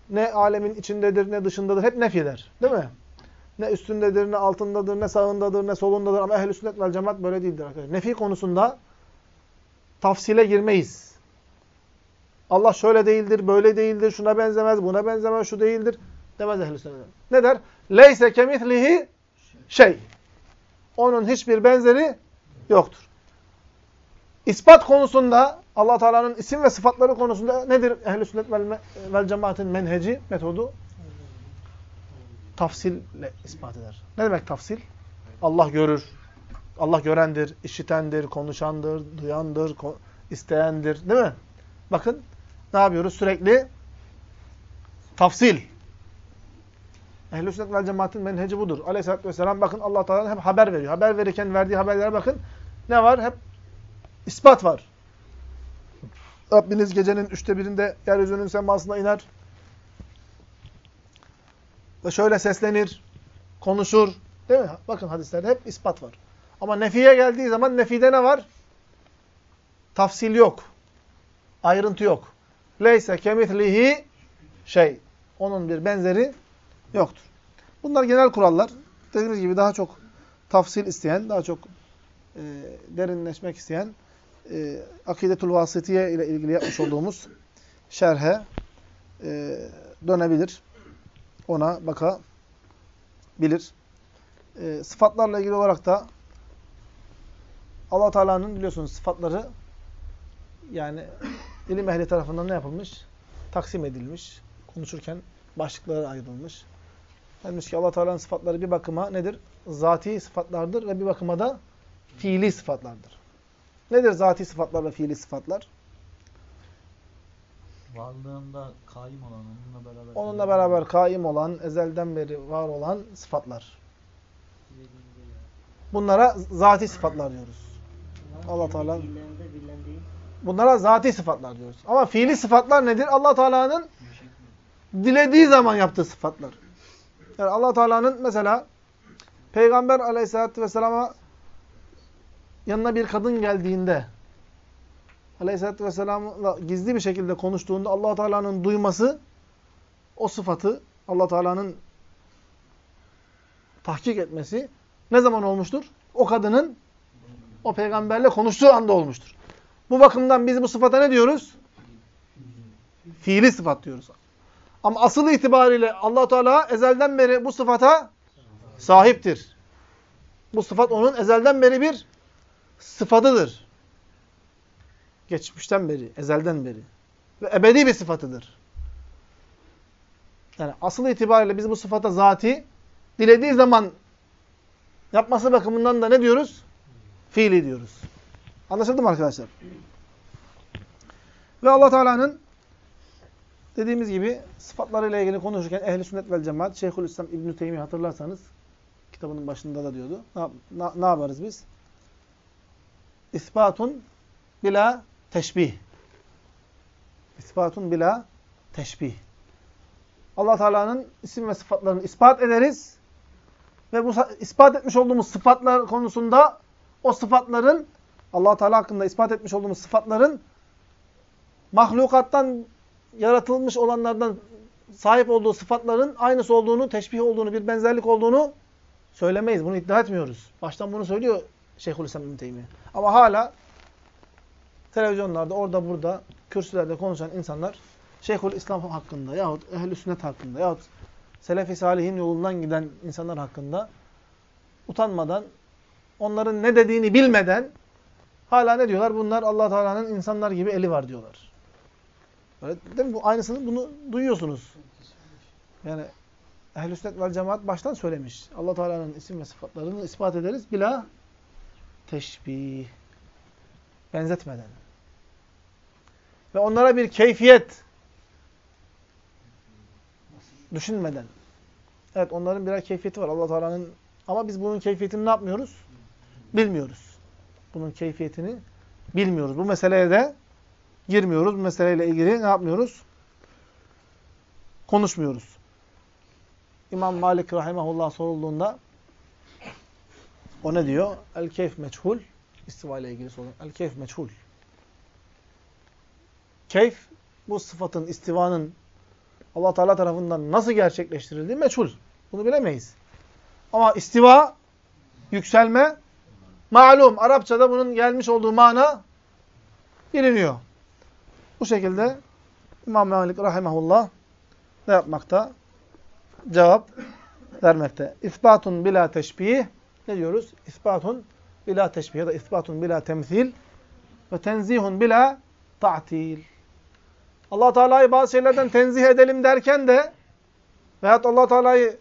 ne alemin içindedir ne dışındadır hep nef eder. Değil mi? Ne üstündedir, ne altındadır, ne sağındadır, ne solundadır ama ehl-i sünnet vel cemaat böyle değildir arkadaşlar. Nefi konusunda tafsile girmeyiz. Allah şöyle değildir, böyle değildir, şuna benzemez, buna benzemez, şu değildir demez ehl-i sünnet. Ne der? Leyse kemitlihi şey. Onun hiçbir benzeri yoktur. İspat konusunda Allah Teala'nın isim ve sıfatları konusunda nedir ehl-i sünnet vel, vel cemaatin menheci, metodu? Tafsille ispat eder. Ne demek tafsil? Allah görür. Allah görendir, işitendir, konuşandır, duyandır, isteyendir. Değil mi? Bakın ne yapıyoruz? Sürekli tafsil. Ehl-i sünnet vel cemaatin menheci budur. Aleyhisselatü vesselam bakın allah Teala hep haber veriyor. Haber verirken verdiği haberlere bakın. Ne var? Hep ispat var. Rabbiniz gecenin üçte birinde yeryüzünün semasına iner. Ve şöyle seslenir, konuşur. Değil mi? Bakın hadislerde hep ispat var. Ama nefiye geldiği zaman nefide ne var? Tafsil yok. Ayrıntı yok. Leyse kemithlihi şey. Onun bir benzeri yoktur. Bunlar genel kurallar. Dediğimiz gibi daha çok tafsil isteyen, daha çok e, derinleşmek isteyen e, Akidetul Vasitiye ile ilgili yapmış olduğumuz şerhe e, dönebilir. Ona bakabilir. E, sıfatlarla ilgili olarak da allah Teala'nın biliyorsunuz sıfatları yani ilim ehli tarafından ne yapılmış? Taksim edilmiş. Konuşurken başlıkları ayrılmış. Denmiş ki allah Teala'nın sıfatları bir bakıma nedir? Zati sıfatlardır ve bir bakıma da fiili sıfatlardır. Nedir zati sıfatlar ve fiili sıfatlar? Varlığında kaim olan, onunla beraber... Onunla beraber kaim olan, ezelden beri var olan sıfatlar. Bunlara zati sıfatlar diyoruz. Allah Teala Bunlara zati sıfatlar diyoruz. Ama fiili sıfatlar nedir? Allah Teala'nın dilediği zaman yaptığı sıfatlar. Yani Allah Teala'nın mesela Peygamber Aleyhisselatü vesselama yanına bir kadın geldiğinde Aleyhisselatü vesselamla gizli bir şekilde konuştuğunda allah Teala'nın duyması o sıfatı allah Teala'nın tahkik etmesi ne zaman olmuştur? O kadının o peygamberle konuştuğu anda olmuştur. Bu bakımdan biz bu sıfata ne diyoruz? Fiili sıfat diyoruz. Ama asıl itibariyle allah Teala ezelden beri bu sıfata sahiptir. Bu sıfat onun ezelden beri bir sıfatıdır. Geçmişten beri, ezelden beri. Ve ebedi bir sıfatıdır. Yani asıl itibariyle biz bu sıfata zati dilediği zaman yapması bakımından da ne diyoruz? Fiili diyoruz. Anlaşıldı mı arkadaşlar? Ve Allah Teala'nın dediğimiz gibi sıfatlarıyla ilgili konuşurken ehli sünnet vel cemaat Şeyhülislam İbn Teymi hatırlarsanız kitabının başında da diyordu. Ne, ne, ne yaparız biz? İsbatun bila teşbih. İsbatun bila teşbih. Allah Teala'nın isim ve sıfatlarını ispat ederiz. Ve bu ispat etmiş olduğumuz sıfatlar konusunda o sıfatların Allah Teala hakkında ispat etmiş olduğumuz sıfatların mahlukattan yaratılmış olanlardan sahip olduğu sıfatların aynısı olduğunu, teşbih olduğunu, bir benzerlik olduğunu söylemeyiz. Bunu iddia etmiyoruz. Baştan bunu söylüyor Şeyhülislam İbn. Ama hala televizyonlarda, orada burada, kürsülerde konuşan insanlar Şeyhül İslam hakkında yahut ehl Sünnet hakkında yahut Selefi Salihin yolundan giden insanlar hakkında utanmadan, onların ne dediğini bilmeden hala ne diyorlar? Bunlar allah Teala'nın insanlar gibi eli var diyorlar. Değil mi? Bu aynısını bunu duyuyorsunuz. Yani ehl-i sünnet vel cemaat baştan söylemiş. allah Teala'nın isim ve sıfatlarını ispat ederiz. Bila teşbih. Benzetmeden. Ve onlara bir keyfiyet düşünmeden. Evet onların birer keyfiyeti var allah Teala'nın ama biz bunun keyfiyetini ne yapmıyoruz? Bilmiyoruz. Bunun keyfiyetini bilmiyoruz. Bu meseleye de girmiyoruz. Meseleyle ilgili ne yapmıyoruz? Konuşmuyoruz. İmam Malik rahimahullah sorulduğunda o ne diyor? El keyf meçhul. İstiva ile ilgili sorun. El keyf meçhul. Keyf bu sıfatın, istivanın Allah Teala tarafından nasıl gerçekleştirildiği meçhul. Bunu bilemeyiz. Ama istiva, yükselme malum. Arapçada bunun gelmiş olduğu mana biliniyor. Bu şekilde İmam Malik rahimahullah ne yapmakta? Cevap vermekte. İsbatun bila teşbih ne diyoruz? İsbatun bila teşbih ya da isbatun bila temsil ve tenzihun bila ta'til. Allah Teala'yı bazı şeylerden tenzih edelim derken de veyahut Allah Teala'yı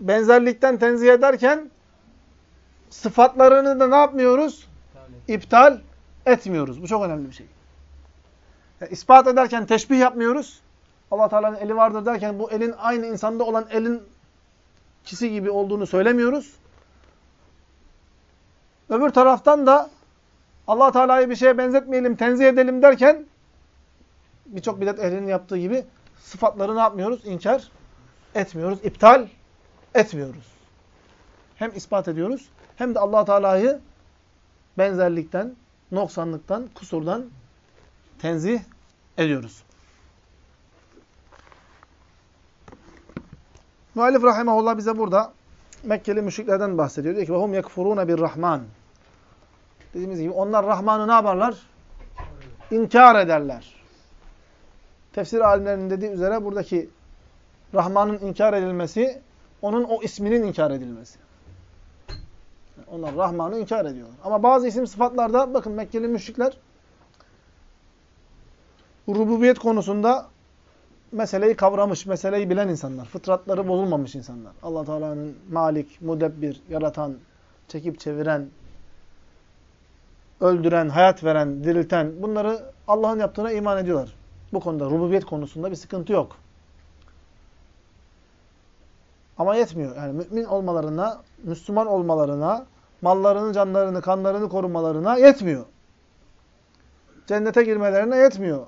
benzerlikten tenzih ederken sıfatlarını da ne yapmıyoruz? İptal etmiyoruz. Bu çok önemli bir şey. Yani ispat ederken teşbih yapmıyoruz. Allah Teala'nın eli vardır derken bu elin aynı insanda olan elin kisi gibi olduğunu söylemiyoruz. Öbür taraftan da Allah Teala'yı bir şeye benzetmeyelim, tenzih edelim derken birçok bidat ehlinin yaptığı gibi sıfatları ne yapmıyoruz? İnkar etmiyoruz, iptal etmiyoruz. Hem ispat ediyoruz hem de Allah Teala'yı benzerlikten, noksanlıktan, kusurdan tenzih ediyoruz. Muallif rahimahullah bize burada Mekkeli müşriklerden bahsediyor. Diyor ki hum yekfuruna bir Rahman. Dediğimiz gibi onlar Rahman'ı ne yaparlar? İnkar ederler. Tefsir alimlerinin dediği üzere buradaki Rahman'ın inkar edilmesi, onun o isminin inkar edilmesi. Onlar Rahman'ı inkar ediyorlar. Ama bazı isim sıfatlarda bakın Mekkeli müşrikler rububiyet konusunda meseleyi kavramış, meseleyi bilen insanlar. Fıtratları bozulmamış insanlar. allah Teala'nın malik, mudebbir, yaratan, çekip çeviren, öldüren, hayat veren, dirilten bunları Allah'ın yaptığına iman ediyorlar. Bu konuda, rububiyet konusunda bir sıkıntı yok. Ama yetmiyor. Yani mümin olmalarına, Müslüman olmalarına, mallarını, canlarını, kanlarını korumalarına yetmiyor. Cennete girmelerine yetmiyor.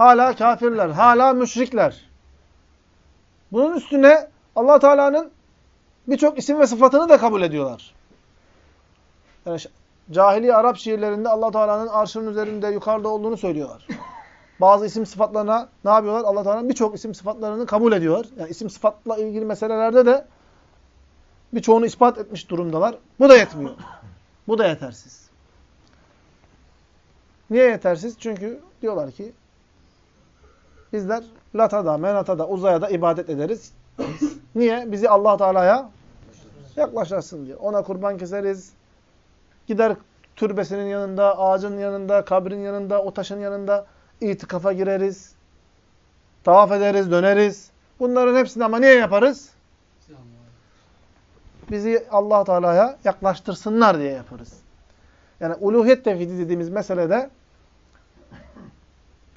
Hala kafirler, hala müşrikler. Bunun üstüne allah Teala'nın birçok isim ve sıfatını da kabul ediyorlar. Yani cahili Arap şiirlerinde allah Teala'nın arşının üzerinde, yukarıda olduğunu söylüyorlar. Bazı isim sıfatlarına ne yapıyorlar? allah Teala'nın birçok isim sıfatlarını kabul ediyorlar. Yani isim sıfatla ilgili meselelerde de birçoğunu ispat etmiş durumdalar. Bu da yetmiyor. Bu da yetersiz. Niye yetersiz? Çünkü diyorlar ki bizler latada, menatada, uzaya da ibadet ederiz. Niye? Bizi allah Teala'ya yaklaştırsın diye. Ona kurban keseriz. Gider türbesinin yanında, ağacın yanında, kabrin yanında, o taşın yanında itikafa gireriz. Tavaf ederiz, döneriz. Bunların hepsini ama niye yaparız? Bizi allah Teala'ya yaklaştırsınlar diye yaparız. Yani uluhiyet tevhidi dediğimiz meselede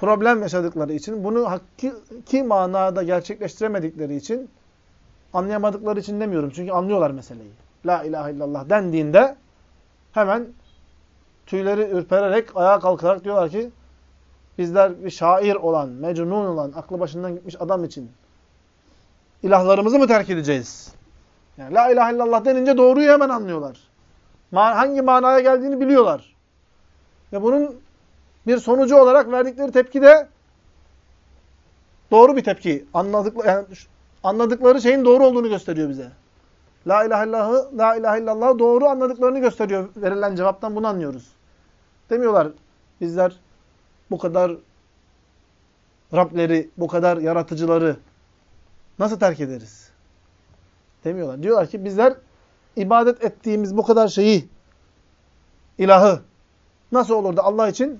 problem yaşadıkları için, bunu hakiki manada gerçekleştiremedikleri için, anlayamadıkları için demiyorum. Çünkü anlıyorlar meseleyi. La ilahe illallah dendiğinde hemen tüyleri ürpererek, ayağa kalkarak diyorlar ki, bizler bir şair olan, mecnun olan, aklı başından gitmiş adam için ilahlarımızı mı terk edeceğiz? Yani la ilahe illallah denince doğruyu hemen anlıyorlar. Hangi manaya geldiğini biliyorlar. Ve bunun bir sonucu olarak verdikleri tepki de doğru bir tepki. Anladıkları, yani anladıkları şeyin doğru olduğunu gösteriyor bize. La ilahe illallah'ı, la ilahe illallah doğru anladıklarını gösteriyor. Verilen cevaptan bunu anlıyoruz. Demiyorlar bizler bu kadar Rableri, bu kadar yaratıcıları nasıl terk ederiz? Demiyorlar. Diyorlar ki bizler ibadet ettiğimiz bu kadar şeyi, ilahı nasıl olur da Allah için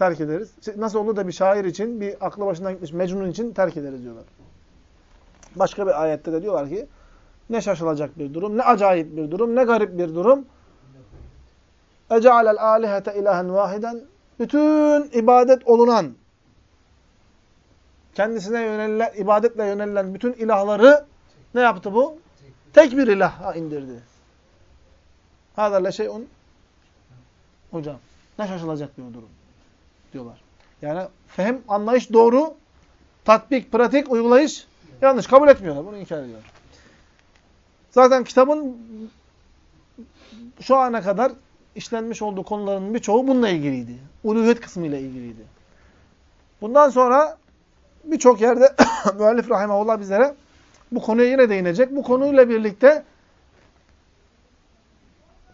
terk ederiz. Nasıl olur da bir şair için, bir aklı başından gitmiş mecnun için terk ederiz diyorlar. Başka bir ayette de diyorlar ki ne şaşılacak bir durum, ne acayip bir durum, ne garip bir durum. Ece'alel alihete ilahen vahiden bütün ibadet olunan kendisine yönelilen, ibadetle yönelilen bütün ilahları ne yaptı bu? Tek bir ilaha indirdi. Hâzâ şeyun hocam. Ne şaşılacak bir durum diyorlar. Yani fehim, anlayış doğru, tatbik, pratik, uygulayış yanlış. Kabul etmiyorlar. Bunu inkar ediyorlar. Zaten kitabın şu ana kadar işlenmiş olduğu konuların birçoğu bununla ilgiliydi. Uluhiyet kısmı ile ilgiliydi. Bundan sonra birçok yerde müellif rahimahullah bizlere bu konuya yine değinecek. Bu konuyla birlikte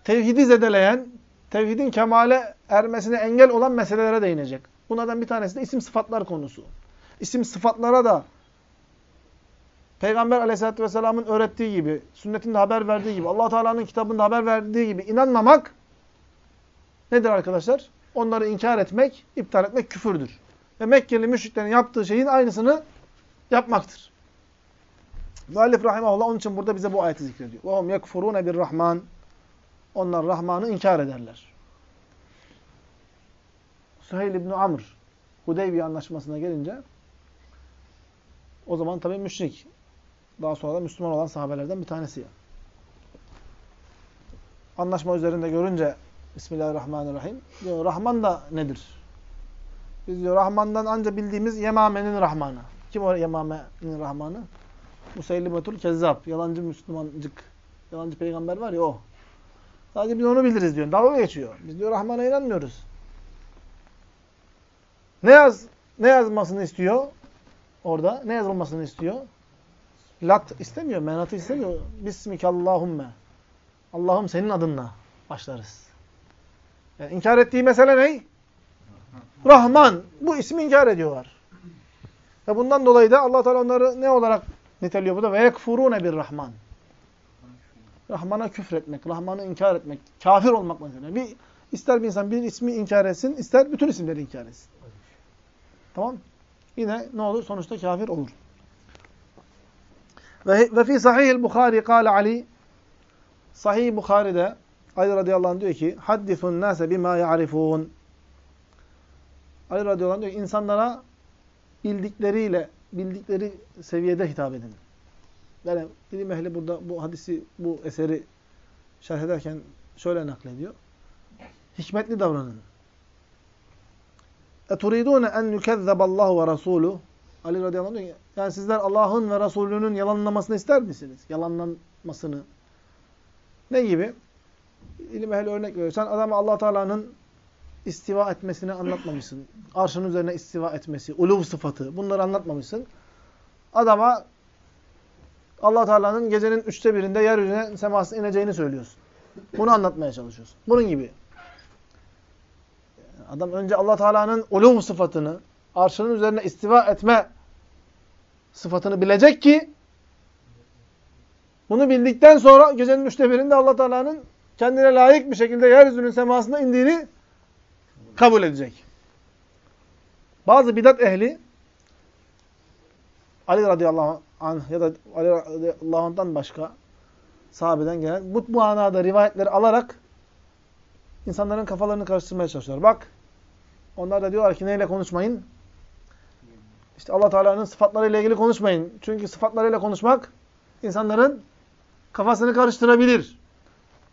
tevhidi zedeleyen, tevhidin kemale ermesine engel olan meselelere değinecek. Bunlardan bir tanesi de isim sıfatlar konusu. İsim sıfatlara da Peygamber aleyhissalatü vesselamın öğrettiği gibi, sünnetinde haber verdiği gibi, allah Teala'nın kitabında haber verdiği gibi inanmamak nedir arkadaşlar? Onları inkar etmek, iptal etmek küfürdür. Ve Mekkeli müşriklerin yaptığı şeyin aynısını yapmaktır. Müellif rahimahullah onun için burada bize bu ayeti zikrediyor. وَهُمْ يَكْفُرُونَ بِالرَّحْمَانِ onlar Rahman'ı inkar ederler. Süheyl ibn Amr Hudeybiye anlaşmasına gelince o zaman tabii müşrik. Daha sonra da Müslüman olan sahabelerden bir tanesi. Anlaşma üzerinde görünce Bismillahirrahmanirrahim diyor Rahman da nedir? Biz diyor Rahman'dan anca bildiğimiz Yemame'nin Rahmanı. Kim o Yemame'nin Rahmanı? Museylimetul Kezzab. Yalancı Müslümancık. Yalancı peygamber var ya o. Sadece biz onu biliriz diyor. Dalga geçiyor. Biz diyor Rahman'a inanmıyoruz. Ne yaz ne yazmasını istiyor? Orada ne yazılmasını istiyor? Lat istemiyor, menatı istemiyor. Bismikallahümme. Allah'ım senin adınla başlarız. Yani inkar ettiği mesele ne? Rahman. Bu ismi inkar ediyorlar. Ve bundan dolayı da Allah Teala onları ne olarak niteliyor burada? Ve yekfurune bir Rahman. Rahman'a küfretmek, Rahman'ı inkar etmek, kafir olmak mesela. Bir ister bir insan bir ismi inkar etsin, ister bütün isimleri inkar etsin. Tamam? Yine ne olur? Sonuçta kafir olur. Ve, ve fi sahih Bukhari kâle Ali Sahih Bukhari'de Ali radıyallahu anh diyor ki Haddifun nâse bimâ ya'rifûn Ali radıyallahu anh diyor ki insanlara bildikleriyle, bildikleri seviyede hitap edin. Yani ilim ehli burada bu hadisi, bu eseri şerh ederken şöyle naklediyor. Hikmetli davranın. اَتُرِيدُونَ اَنْ يُكَذَّبَ اللّٰهُ وَرَسُولُهُ Ali radıyallahu anh diyor ki, yani sizler Allah'ın ve Resulünün yalanlamasını ister misiniz? Yalanlanmasını. Ne gibi? İlim ehli örnek veriyor. Sen adama allah Teala'nın istiva etmesini anlatmamışsın. Arşın üzerine istiva etmesi, uluv sıfatı. Bunları anlatmamışsın. Adama allah Teala'nın gecenin üçte birinde yeryüzüne semasına ineceğini söylüyorsun. Bunu anlatmaya çalışıyorsun. Bunun gibi. Adam önce allah Teala'nın uluv sıfatını, arşının üzerine istiva etme sıfatını bilecek ki bunu bildikten sonra gecenin üçte birinde allah Teala'nın kendine layık bir şekilde yeryüzünün semasına indiğini kabul edecek. Bazı bidat ehli Ali radıyallahu anh ya da Ali radıyallahu başka sahabeden gelen bu manada rivayetleri alarak insanların kafalarını karıştırmaya çalışıyorlar. Bak onlar da diyorlar ki neyle konuşmayın? İşte Allah Teala'nın sıfatlarıyla ilgili konuşmayın. Çünkü sıfatlarıyla konuşmak insanların kafasını karıştırabilir.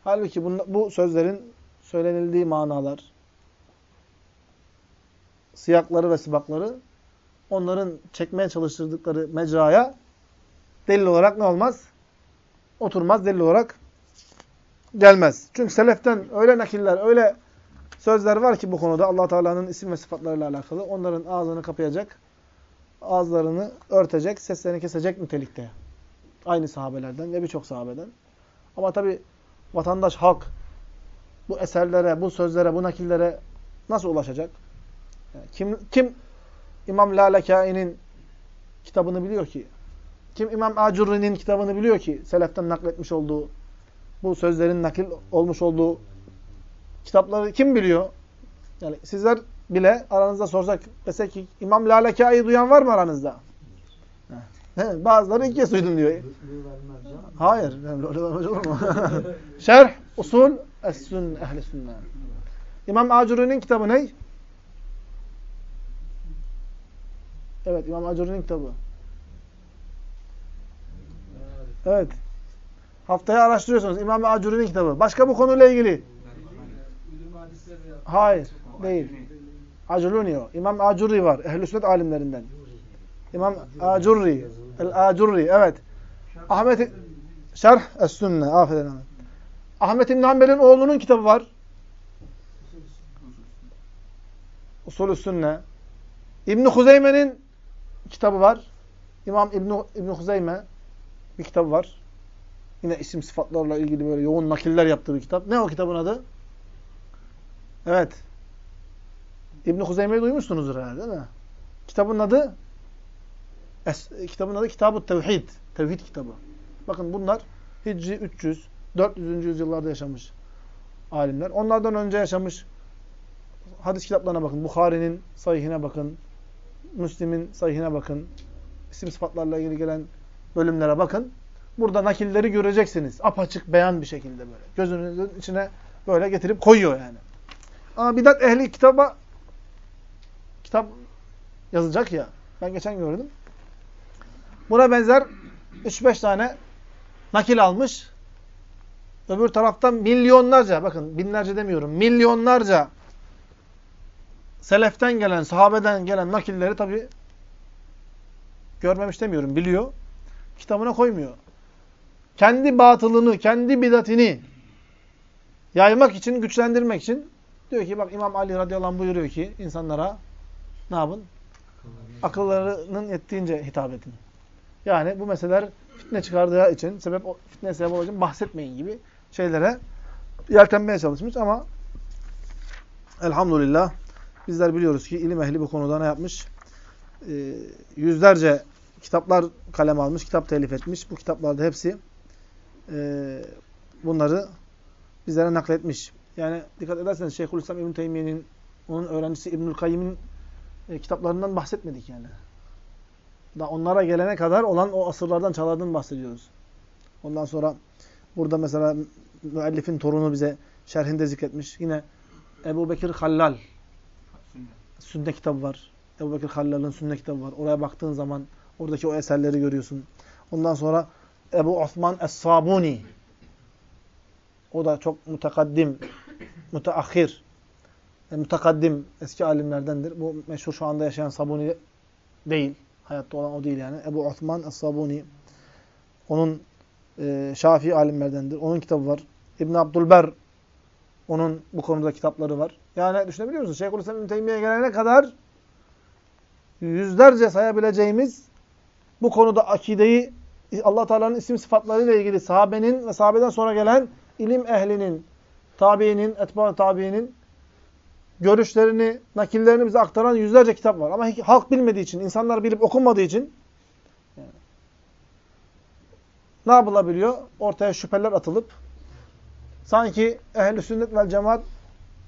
Halbuki bu, bu sözlerin söylenildiği manalar, siyakları ve sibakları onların çekmeye çalıştırdıkları mecraya delil olarak ne olmaz? Oturmaz, delil olarak gelmez. Çünkü seleften öyle nakiller, öyle sözler var ki bu konuda Allah Teala'nın isim ve sıfatlarıyla alakalı. Onların ağzını kapayacak, ağızlarını örtecek, seslerini kesecek nitelikte. Aynı sahabelerden ve birçok sahabeden. Ama tabi vatandaş, halk bu eserlere, bu sözlere, bu nakillere nasıl ulaşacak? Kim, kim İmam Lalekai'nin kitabını biliyor ki? Kim İmam Acurri'nin kitabını biliyor ki? Seleften nakletmiş olduğu, bu sözlerin nakil olmuş olduğu kitapları kim biliyor? Yani sizler bile aranızda sorsak desek ki İmam Lalekai'yi duyan var mı aranızda? Bazıları ilk kez duydum diyor. Hayır. Yani öyle vermez olur mu? Şerh, usul, es-sünne, ehli sünne. İmam Acuri'nin kitabı ne? Evet, İmam Acuri'nin kitabı. Evet. Haftaya araştırıyorsunuz. İmam Acuri'nin kitabı. Başka bu konuyla ilgili? Hayır, değil. Acuruni o. İmam Acuri var. Ehl-i sünnet alimlerinden. İmam Acurri. El-Acurri. Evet. Ahmet Şerh Es-Sünne. Aferin Ahmet. Ahmet İbn Hanbel'in oğlunun kitabı var. Usulü Sünne. İbn Huzeyme'nin kitabı var. İmam İbn İbn Huzeyme bir kitabı var. Yine isim sıfatlarla ilgili böyle yoğun nakiller yaptığı bir kitap. Ne o kitabın adı? Evet. İbn Huzeyme'yi duymuşsunuzdur herhalde değil mi? Kitabın adı Es, kitabın adı Kitab-ı Tevhid. Tevhid kitabı. Bakın bunlar Hicri 300, 400. yüzyıllarda yaşamış alimler. Onlardan önce yaşamış hadis kitaplarına bakın. Bukhari'nin sahihine bakın. Müslim'in sahihine bakın. İsim sıfatlarla ilgili gelen bölümlere bakın. Burada nakilleri göreceksiniz. Apaçık beyan bir şekilde böyle. Gözünüzün içine böyle getirip koyuyor yani. Ama bidat ehli kitaba kitap yazacak ya. Ben geçen gördüm. Buna benzer 3-5 tane nakil almış. Öbür taraftan milyonlarca, bakın binlerce demiyorum, milyonlarca seleften gelen, sahabeden gelen nakilleri tabi görmemiş demiyorum, biliyor. Kitabına koymuyor. Kendi batılını, kendi bidatini yaymak için, güçlendirmek için diyor ki bak İmam Ali radıyallahu anh buyuruyor ki insanlara ne yapın? Akıllarının yettiğince hitap edin. Yani bu meseleler fitne çıkardığı için, sebep fitne sebep olduğu için bahsetmeyin gibi şeylere yeltenmeye çalışmış ama elhamdülillah bizler biliyoruz ki ilim ehli bu konuda ne yapmış? Ee, yüzlerce kitaplar kalem almış, kitap telif etmiş. Bu kitaplarda hepsi e, bunları bizlere nakletmiş. Yani dikkat ederseniz Şeyhülislam İbn Teymiye'nin onun öğrencisi İbnül Kayyim'in e, kitaplarından bahsetmedik yani. Da onlara gelene kadar olan o asırlardan çalardan bahsediyoruz. Ondan sonra burada mesela müellifin torunu bize şerhinde zikretmiş. Yine Ebu Bekir Hallal Sünne kitabı var. Ebu Bekir Hallal'ın sünne kitabı var. Oraya baktığın zaman oradaki o eserleri görüyorsun. Ondan sonra Ebu Osman Es-Sabuni o da çok mutakaddim, müteahhir, e, mütekaddim eski alimlerdendir. Bu meşhur şu anda yaşayan Sabuni değil. Hayatta olan o değil yani. Ebu Osman Es-Sabuni. Onun e, Şafii alimlerdendir. Onun kitabı var. İbn Abdülber onun bu konuda kitapları var. Yani düşünebiliyor musunuz? Şeyhülislam İbn Teymiye'ye gelene kadar yüzlerce sayabileceğimiz bu konuda akideyi Allah Teala'nın isim sıfatlarıyla ilgili sahabenin ve sahabeden sonra gelen ilim ehlinin, tabiinin, etba tabiinin görüşlerini, nakillerini bize aktaran yüzlerce kitap var. Ama halk bilmediği için, insanlar bilip okunmadığı için ne yapılabiliyor? Ortaya şüpheler atılıp sanki ehl-i sünnet vel cemaat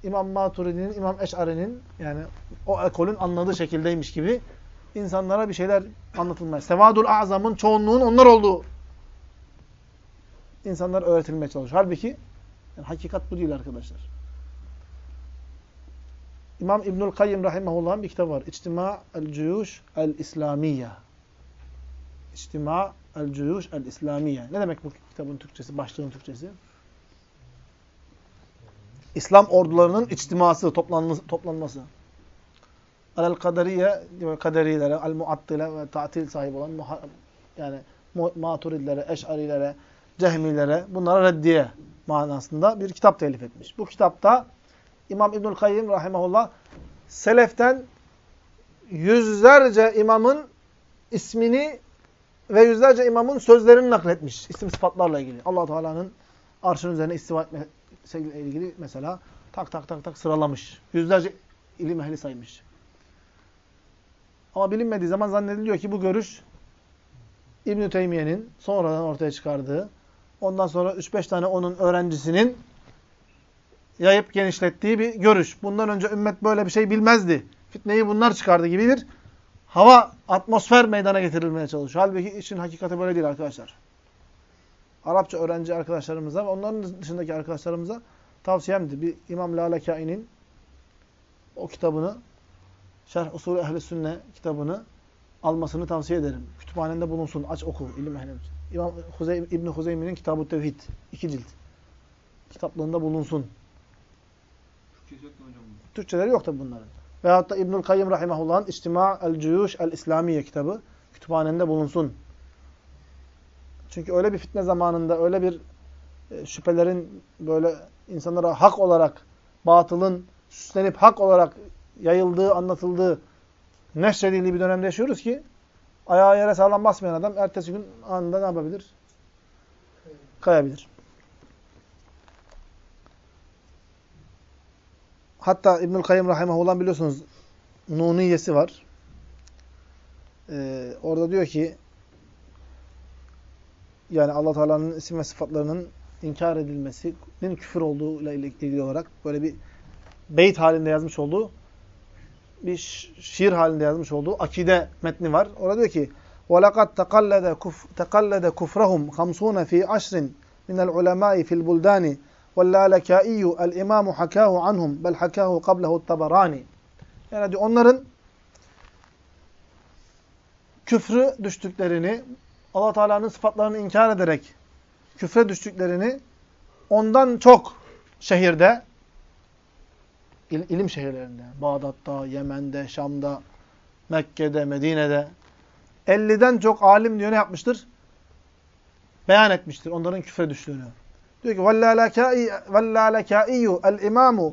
İmam Maturidi'nin, İmam Eş'ari'nin yani o ekolün anladığı şekildeymiş gibi insanlara bir şeyler anlatılmaya. Sevadul Azam'ın çoğunluğun onlar olduğu insanlar öğretilmeye çalışıyor. Halbuki yani hakikat bu değil arkadaşlar. İmam İbnül Kayyim Rahimahullah'ın bir kitabı var. İçtima el-Cuyuş el-İslamiye. İçtima el-Cuyuş el-İslamiye. Ne demek bu kitabın Türkçesi, başlığın Türkçesi? İslam ordularının içtiması, toplanması. Alel kaderiye, kaderilere, al muattile ve tatil sahibi olan yani maturidlere, eşarilere, cehmilere, bunlara reddiye manasında bir kitap telif etmiş. Bu kitapta İmam İbnül Kayyim rahimahullah seleften yüzlerce imamın ismini ve yüzlerce imamın sözlerini nakletmiş. isim sıfatlarla ilgili. allah Teala'nın arşın üzerine istiva etmesiyle ilgili mesela tak tak tak tak sıralamış. Yüzlerce ilim ehli saymış. Ama bilinmediği zaman zannediliyor ki bu görüş İbn-i Teymiye'nin sonradan ortaya çıkardığı, ondan sonra 3-5 tane onun öğrencisinin yayıp genişlettiği bir görüş. Bundan önce ümmet böyle bir şey bilmezdi. Fitneyi bunlar çıkardı gibi bir hava, atmosfer meydana getirilmeye çalışıyor. Halbuki işin hakikati böyle değil arkadaşlar. Arapça öğrenci arkadaşlarımıza ve onların dışındaki arkadaşlarımıza tavsiyemdir. Bir İmam Lalekai'nin o kitabını Şerh Usulü Ehli Sünne kitabını almasını tavsiye ederim. Kütüphanende bulunsun. Aç oku. ilim ehli. İmam Huzey, İbn Huzeymi'nin Kitab-ı Tevhid. iki cilt. Kitaplığında bulunsun. Türkçesi yok hocam? Türkçeleri yok tabi bunların. Veyahut da İbnül Kayyım Rahimahullah'ın İçtima el-Cuyuş el-İslamiye kitabı kütüphanende bulunsun. Çünkü öyle bir fitne zamanında, öyle bir e, şüphelerin böyle insanlara hak olarak, batılın süslenip hak olarak yayıldığı, anlatıldığı, neşredildiği bir dönemde yaşıyoruz ki ayağı yere sağlam basmayan adam ertesi gün anında ne yapabilir? Kayabilir. Hatta İbnül Kayyım Rahimahullah biliyorsunuz Nuniyesi var. Ee, orada diyor ki yani Allah Teala'nın isim ve sıfatlarının inkar edilmesinin küfür olduğu ile ilgili olarak böyle bir beyt halinde yazmış olduğu bir şiir halinde yazmış olduğu akide metni var. Orada diyor ki وَلَقَدْ تَقَلَّدَ تَقَلَّدَ كُفْرَهُمْ خَمْسُونَ فِي عَشْرٍ مِنَ الْعُلَمَاءِ فِي الْبُلْدَانِ وَاللَّالَكَائِيُّ الْاِمَامُ حَكَاهُ عَنْهُمْ بَلْ حَكَاهُ قَبْلَهُ التَّبَرَانِ Yani diyor, onların küfrü düştüklerini allah Teala'nın sıfatlarını inkar ederek küfre düştüklerini ondan çok şehirde, il, ilim şehirlerinde, Bağdat'ta, Yemen'de, Şam'da, Mekke'de, Medine'de 50'den çok alim diyor ne yapmıştır? Beyan etmiştir onların küfre düştüğünü. Diyor ki وَاللَّالَكَائِيُّ الْاِمَامُ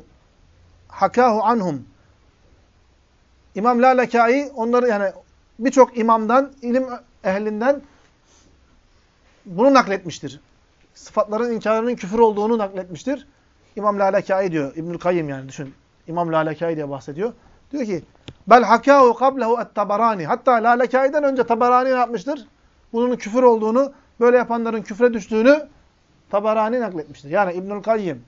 hakahu anhum. İmam Lalekai onları yani birçok imamdan, ilim ehlinden bunu nakletmiştir. Sıfatların inkarının küfür olduğunu nakletmiştir. İmam Lalekai diyor. İbnül Kayyim yani düşün. İmam Lalekai diye bahsediyor. Diyor ki bel hakahu qablehu et-Tabarani. Hatta Lalekai'den önce Tabarani yapmıştır? Bunun küfür olduğunu, böyle yapanların küfre düştüğünü Tabarani nakletmiştir. Yani İbnül Kayyim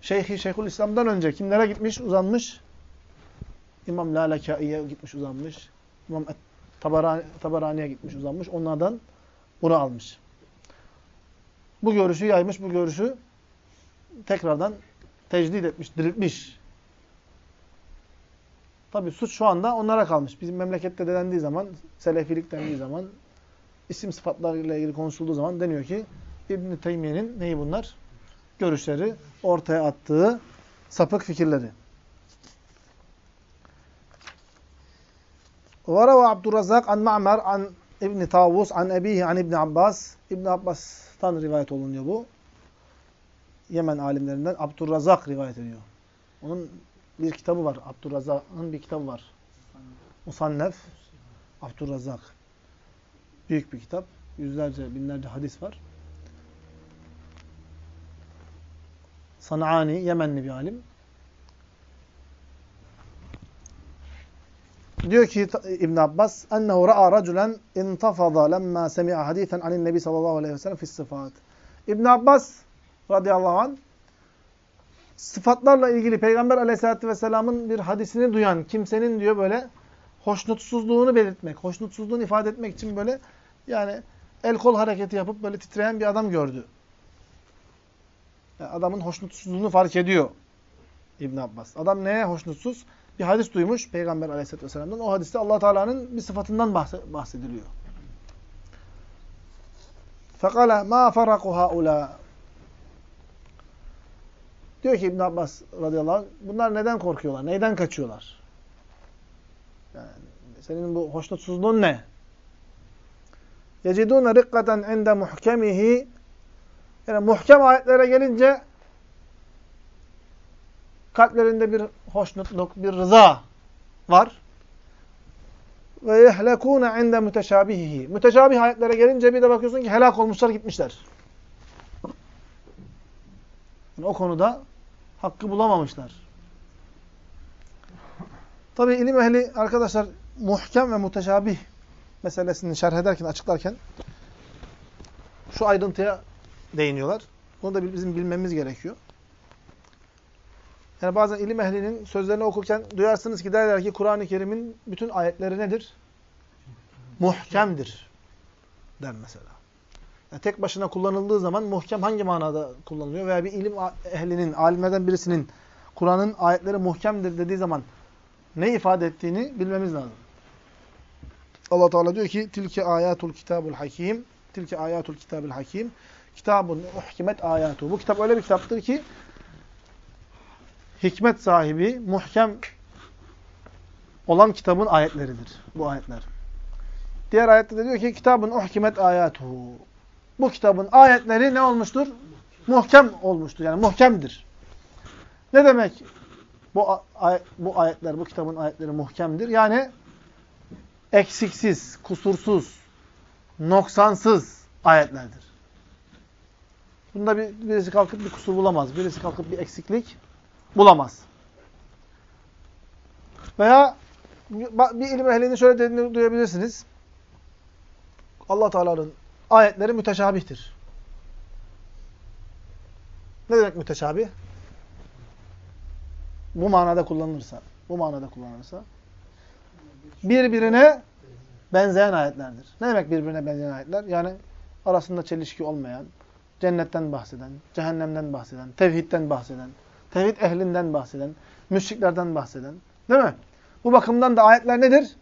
Şeyhi Şeyhül İslam'dan önce kimlere gitmiş, uzanmış? İmam Lalekai'ye gitmiş, uzanmış. İmam Tabarani, gitmiş, uzanmış. Onlardan bunu almış. Bu görüşü yaymış, bu görüşü tekrardan tecdid etmiş, diriltmiş. Tabi suç şu anda onlara kalmış. Bizim memlekette dedendiği zaman, selefilik dendiği zaman, isim sıfatlarıyla ilgili konuşulduğu zaman deniyor ki İbn-i Teymiye'nin neyi bunlar? Görüşleri, ortaya attığı sapık fikirleri. Varava Abdurrazak an Ma'mer an İbn Tavus an Ebihi an İbn Abbas. İbn Abbas'tan rivayet olunuyor bu. Yemen alimlerinden Abdurrazak rivayet ediyor. Onun bir kitabı var. Abdurrazak'ın bir kitabı var. Musannef Abdurrazak. Büyük bir kitap. Yüzlerce, binlerce hadis var. Sanani, Yemenli bir alim. Diyor ki İbn Abbas, "Ennehu ra'a raculen intafada lemma semi'a hadisen anin Nebi sallallahu aleyhi ve sellem fi's sıfat." İbn Abbas radıyallahu an sıfatlarla ilgili Peygamber aleyhissalatü vesselamın bir hadisini duyan kimsenin diyor böyle hoşnutsuzluğunu belirtmek, hoşnutsuzluğunu ifade etmek için böyle yani el kol hareketi yapıp böyle titreyen bir adam gördü. Yani adamın hoşnutsuzluğunu fark ediyor İbn Abbas. Adam neye hoşnutsuz? Bir hadis duymuş Peygamber Aleyhisselatü vesselam'dan. O hadiste allah Teala'nın bir sıfatından bahsediliyor. Fekale ma faraku haula. Diyor ki İbn Abbas radıyallahu anh, bunlar neden korkuyorlar? Neyden kaçıyorlar? Yani senin bu hoşnutsuzluğun ne? Yecidûne rikkaten inde muhkemihi yani muhkem ayetlere gelince kalplerinde bir hoşnutluk, bir rıza var. Ve yehlekûne inde müteşabihihi. Müteşabih ayetlere gelince bir de bakıyorsun ki helak olmuşlar gitmişler. Yani o konuda hakkı bulamamışlar. Tabi ilim ehli arkadaşlar muhkem ve muteşabih meselesini şerh ederken, açıklarken şu ayrıntıya değiniyorlar. Bunu da bizim bilmemiz gerekiyor. Yani bazen ilim ehlinin sözlerini okurken duyarsınız ki derler ki Kur'an-ı Kerim'in bütün ayetleri nedir? Muhkemdir. Der mesela. Yani tek başına kullanıldığı zaman muhkem hangi manada kullanılıyor? Veya bir ilim ehlinin, alimlerden birisinin Kur'an'ın ayetleri muhkemdir dediği zaman ne ifade ettiğini bilmemiz lazım. Allah Teala diyor ki tilke ayatul kitabul hakim tilke ayatul kitabul hakim kitabun uhkimet ayatu. Bu kitap öyle bir kitaptır ki hikmet sahibi, muhkem olan kitabın ayetleridir. Bu ayetler. Diğer ayette de diyor ki kitabın uhkimet ayatuhu. Bu kitabın ayetleri ne olmuştur? Muhkem olmuştur. Yani muhkemdir. Ne demek bu, ay bu ayetler, bu kitabın ayetleri muhkemdir? Yani eksiksiz, kusursuz, noksansız ayetlerdir. Bunda bir, birisi kalkıp bir kusur bulamaz. Birisi kalkıp bir eksiklik bulamaz. Veya bir ilim ehlinin şöyle dediğini duyabilirsiniz. Allah Teala'nın ayetleri müteşabihtir. Ne demek müteşabih? Bu manada kullanılırsa, bu manada kullanılırsa birbirine benzeyen ayetlerdir. Ne demek birbirine benzeyen ayetler? Yani arasında çelişki olmayan, cennetten bahseden, cehennemden bahseden, tevhidden bahseden, tevhid ehlinden bahseden, müşriklerden bahseden. Değil mi? Bu bakımdan da ayetler nedir?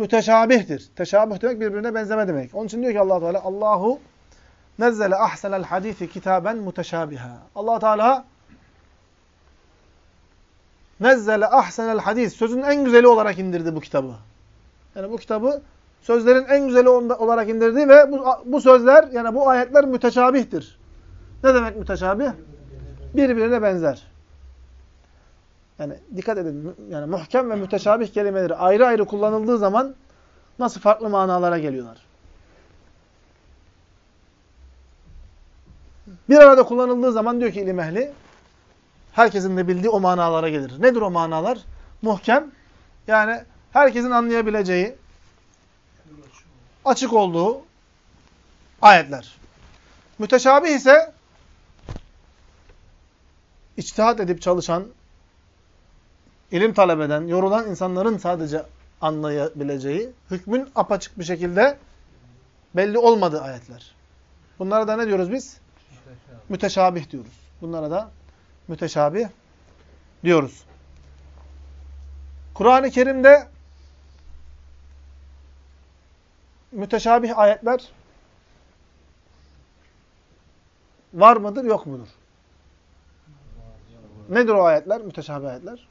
Müteşabihtir. Teşabih demek birbirine benzeme demek. Onun için diyor ki allah Teala Allahu nezzele ahsenel hadisi kitaben muteşabiha. allah Teala nezzele ahsenel hadis. Sözün en güzeli olarak indirdi bu kitabı. Yani bu kitabı sözlerin en güzeli olarak indirdi ve bu, bu sözler yani bu ayetler müteşabihtir. Ne demek müteşabih? Birbirine benzer. Yani dikkat edin. Yani muhkem ve müteşabih kelimeleri ayrı ayrı kullanıldığı zaman nasıl farklı manalara geliyorlar. Bir arada kullanıldığı zaman diyor ki ilim ehli herkesin de bildiği o manalara gelir. Nedir o manalar? Muhkem yani herkesin anlayabileceği açık olduğu ayetler. Müteşabih ise içtihat edip çalışan, ilim talep eden, yorulan insanların sadece anlayabileceği, hükmün apaçık bir şekilde belli olmadığı ayetler. Bunlara da ne diyoruz biz? Müteşabih diyoruz. Bunlara da müteşabih diyoruz. Kur'an-ı Kerim'de müteşabih ayetler var mıdır, yok mudur? Nedir o ayetler, müteşabih ayetler?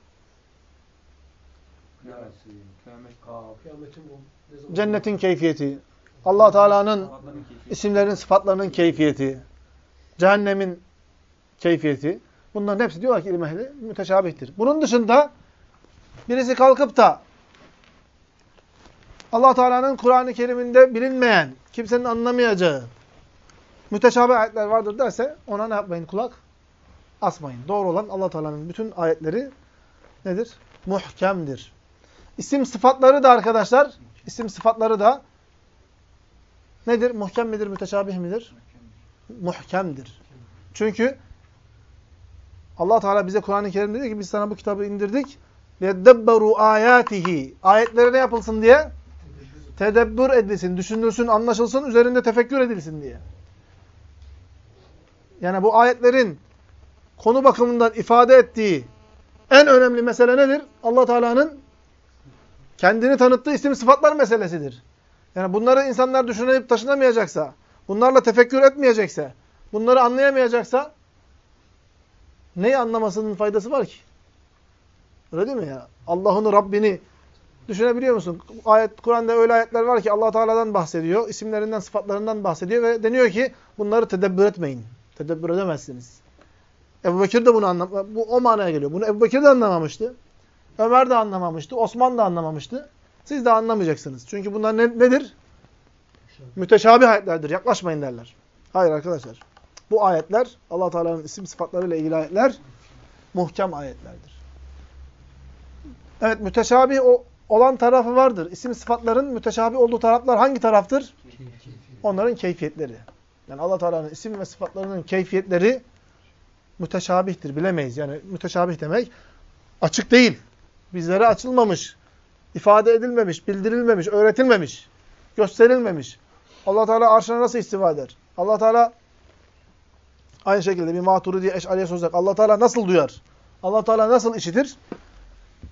Cennetin keyfiyeti, allah Teala'nın isimlerin, sıfatlarının keyfiyeti, cehennemin keyfiyeti. Bunların hepsi diyorlar ki ilim ehli müteşabihtir. Bunun dışında birisi kalkıp da allah Teala'nın Kur'an-ı Kerim'inde bilinmeyen, kimsenin anlamayacağı müteşabih ayetler vardır derse ona ne yapmayın? Kulak asmayın. Doğru olan allah Teala'nın bütün ayetleri nedir? Muhkemdir. İsim sıfatları da arkadaşlar, isim sıfatları da nedir? Muhkem midir, müteşabih midir? Muhkemdir. Çünkü allah Teala bize Kur'an-ı Kerim'de diyor ki biz sana bu kitabı indirdik. لَدَّبَّرُوا ayatihi Ayetleri ne yapılsın diye? Tedebbür edilsin, düşünülsün, anlaşılsın, üzerinde tefekkür edilsin diye. Yani bu ayetlerin konu bakımından ifade ettiği en önemli mesele nedir? allah Teala'nın kendini tanıttığı isim sıfatlar meselesidir. Yani bunları insanlar düşünüp taşınamayacaksa, bunlarla tefekkür etmeyecekse, bunları anlayamayacaksa neyi anlamasının faydası var ki? Öyle değil mi ya? Allah'ın Rabbini düşünebiliyor musun? Ayet Kur'an'da öyle ayetler var ki Allah Teala'dan bahsediyor, isimlerinden, sıfatlarından bahsediyor ve deniyor ki bunları tedebbür etmeyin. Tedebbür edemezsiniz. Ebu Bekir de bunu anlam bu o manaya geliyor. Bunu Ebu Bekir de anlamamıştı. Ömer de anlamamıştı. Osman da anlamamıştı. Siz de anlamayacaksınız. Çünkü bunlar ne, nedir? Müteşabih ayetlerdir. Yaklaşmayın derler. Hayır arkadaşlar. Bu ayetler Allah Teala'nın isim sıfatlarıyla ilgili ayetler muhkem ayetlerdir. Evet müteşabih olan tarafı vardır. İsim sıfatların müteşabih olduğu taraflar hangi taraftır? Onların keyfiyetleri. Yani Allah Teala'nın isim ve sıfatlarının keyfiyetleri müteşabihtir. Bilemeyiz. Yani müteşabih demek açık değil. Bizlere açılmamış, ifade edilmemiş, bildirilmemiş, öğretilmemiş, gösterilmemiş. Allah Teala arşına nasıl istiva eder? Allah Teala aynı şekilde bir Maturidi Eş'ariye soracak. Allah Teala nasıl duyar? Allah Teala nasıl işitir?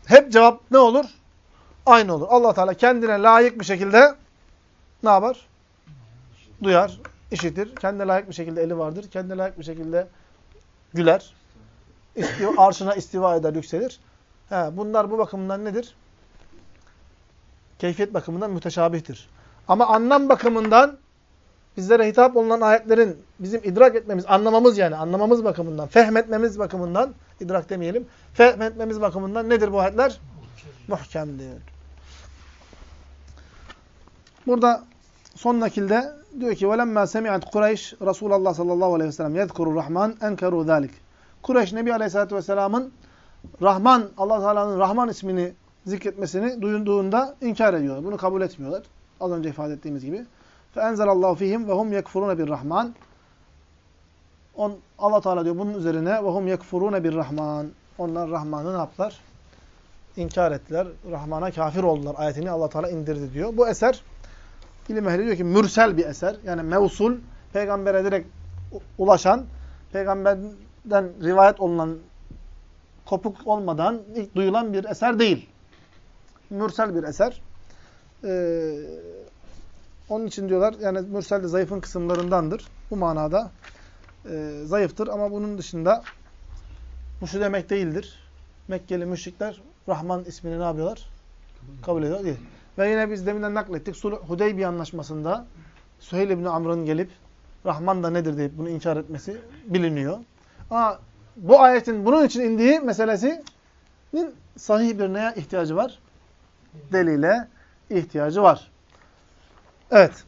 Hep cevap ne olur? Aynı olur. Allah Teala kendine layık bir şekilde ne yapar? Duyar, işitir. Kendine layık bir şekilde eli vardır. Kendine layık bir şekilde güler. İstiva, arşına istiva eder, yükselir. He, bunlar bu bakımdan nedir? Keyfiyet bakımından müteşabihtir. Ama anlam bakımından bizlere hitap olunan ayetlerin bizim idrak etmemiz, anlamamız yani anlamamız bakımından, fehmetmemiz bakımından, idrak demeyelim, fehmetmemiz bakımından nedir bu ayetler? Muhkemdir. Burada son nakilde diyor ki وَلَمَّا سَمِعَتْ قُرَيْشِ Resulullah sallallahu aleyhi ve sellem يَذْكُرُ الرَّحْمَانِ اَنْكَرُوا ذَٰلِكِ Kureyş Nebi Aleyhisselatü Vesselam'ın Rahman, Allah Teala'nın Rahman ismini zikretmesini duyduğunda inkar ediyorlar. Bunu kabul etmiyorlar. Az önce ifade ettiğimiz gibi. فَاَنْزَلَ اللّٰهُ ف۪يهِمْ وَهُمْ يَكْفُرُونَ بِالرَّحْمَانِ On, Allah Teala diyor bunun üzerine وَهُمْ يَكْفُرُونَ بِالرَّحْمَانِ Onlar Rahman'ı ne yaptılar? İnkar ettiler. Rahman'a kafir oldular. Ayetini Allah Teala indirdi diyor. Bu eser ilim ehli diyor ki mürsel bir eser. Yani mevsul, peygambere direkt ulaşan, peygamberden rivayet olunan kopuk olmadan ilk duyulan bir eser değil. Mürsel bir eser. Ee, onun için diyorlar yani mürsel de zayıfın kısımlarındandır. Bu manada e, zayıftır ama bunun dışında bu demek değildir. Mekkeli müşrikler Rahman ismini ne yapıyorlar? Kabul ediyor değil. Ve yine biz deminden naklettik. Sulh Hudeybiye anlaşmasında Süheyl ibn Amr'ın gelip Rahman da nedir deyip bunu inkar etmesi biliniyor. Ama bu ayetin bunun için indiği meselesinin sahih bir neye ihtiyacı var? Delile ihtiyacı var. Evet.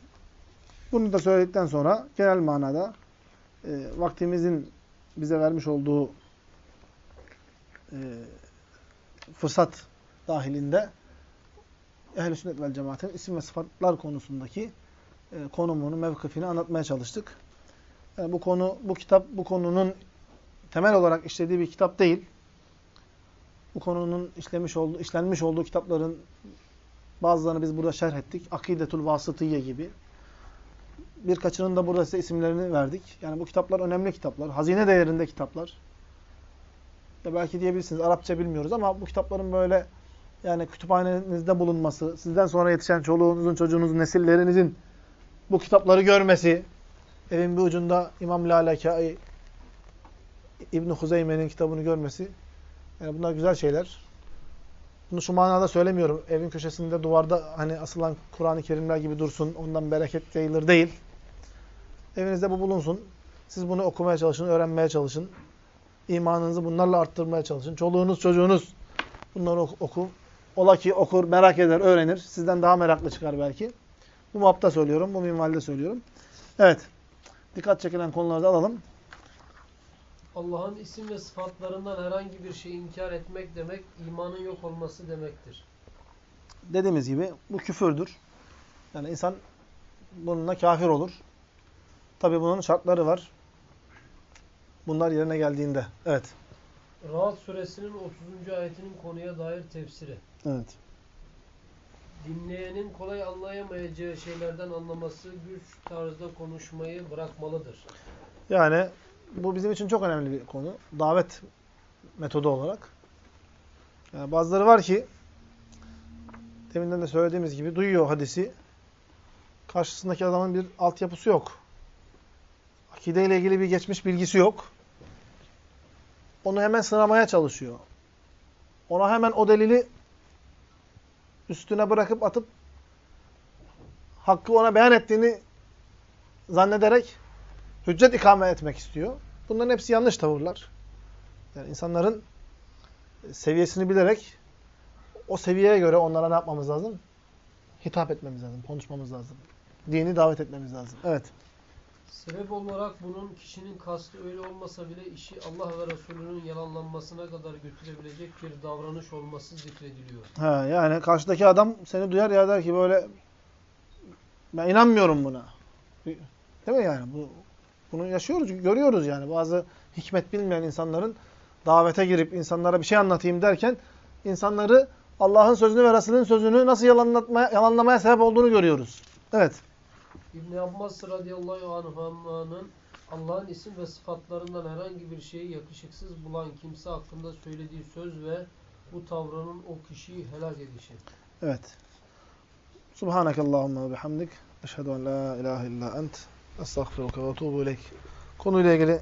Bunu da söyledikten sonra genel manada e, vaktimizin bize vermiş olduğu e, fırsat dahilinde Ehl-i Sünnet vel Cemaat'in isim ve sıfatlar konusundaki e, konumunu, mevkifini anlatmaya çalıştık. Yani bu konu, bu kitap, bu konunun temel olarak işlediği bir kitap değil. Bu konunun işlemiş olduğu, işlenmiş olduğu kitapların bazılarını biz burada şerh ettik. Akidetul Vasıtiye gibi. Birkaçının da burada size isimlerini verdik. Yani bu kitaplar önemli kitaplar. Hazine değerinde kitaplar. Ya belki diyebilirsiniz Arapça bilmiyoruz ama bu kitapların böyle yani kütüphanenizde bulunması, sizden sonra yetişen çoluğunuzun, çocuğunuzun, nesillerinizin bu kitapları görmesi, evin bir ucunda İmam Lalekai, İbn Huzeyme'nin kitabını görmesi, yani bunlar güzel şeyler. Bunu şu manada söylemiyorum. Evin köşesinde duvarda hani asılan Kur'an-ı Kerimler gibi dursun, ondan bereket yayılır değil. Evinizde bu bulunsun. Siz bunu okumaya çalışın, öğrenmeye çalışın. İmanınızı bunlarla arttırmaya çalışın. Çoluğunuz, çocuğunuz bunları oku. Ola ki okur, merak eder, öğrenir. Sizden daha meraklı çıkar belki. Bu mapta söylüyorum, bu minvalde söylüyorum. Evet. Dikkat çekilen konuları da alalım. Allah'ın isim ve sıfatlarından herhangi bir şeyi inkar etmek demek, imanın yok olması demektir. Dediğimiz gibi bu küfürdür. Yani insan bununla kafir olur. Tabi bunun şartları var. Bunlar yerine geldiğinde. Evet. Rahat suresinin 30. ayetinin konuya dair tefsiri. Evet. Dinleyenin kolay anlayamayacağı şeylerden anlaması güç tarzda konuşmayı bırakmalıdır. Yani bu bizim için çok önemli bir konu. Davet metodu olarak. Yani bazıları var ki deminden de söylediğimiz gibi duyuyor hadisi. Karşısındaki adamın bir altyapısı yok. Akide ile ilgili bir geçmiş bilgisi yok. Onu hemen sınamaya çalışıyor. Ona hemen o delili üstüne bırakıp atıp hakkı ona beyan ettiğini zannederek hüccet ikame etmek istiyor. Bunların hepsi yanlış tavırlar. Yani insanların seviyesini bilerek o seviyeye göre onlara ne yapmamız lazım? Hitap etmemiz lazım, konuşmamız lazım. Dini davet etmemiz lazım. Evet. Sebep olarak bunun kişinin kastı öyle olmasa bile işi Allah ve Resulünün yalanlanmasına kadar götürebilecek bir davranış olması zikrediliyor. Ha, yani karşıdaki adam seni duyar ya der ki böyle ben inanmıyorum buna. Değil mi yani? Bu, bunu yaşıyoruz, görüyoruz yani. Bazı hikmet bilmeyen insanların davete girip insanlara bir şey anlatayım derken insanları Allah'ın sözünü ve Resulünün sözünü nasıl yalanlatmaya, yalanlamaya sebep olduğunu görüyoruz. Evet. İbn Abbas radıyallahu anh'ın Allah'ın isim ve sıfatlarından herhangi bir şeyi yakışıksız bulan kimse hakkında söylediği söz ve bu tavrının o kişiyi helak edişi. Evet. Subhanakallahumma ve bihamdik. Eşhedü en la ilahe illa ent. Estağfiruka ve etûbü ileyk. Konuyla ilgili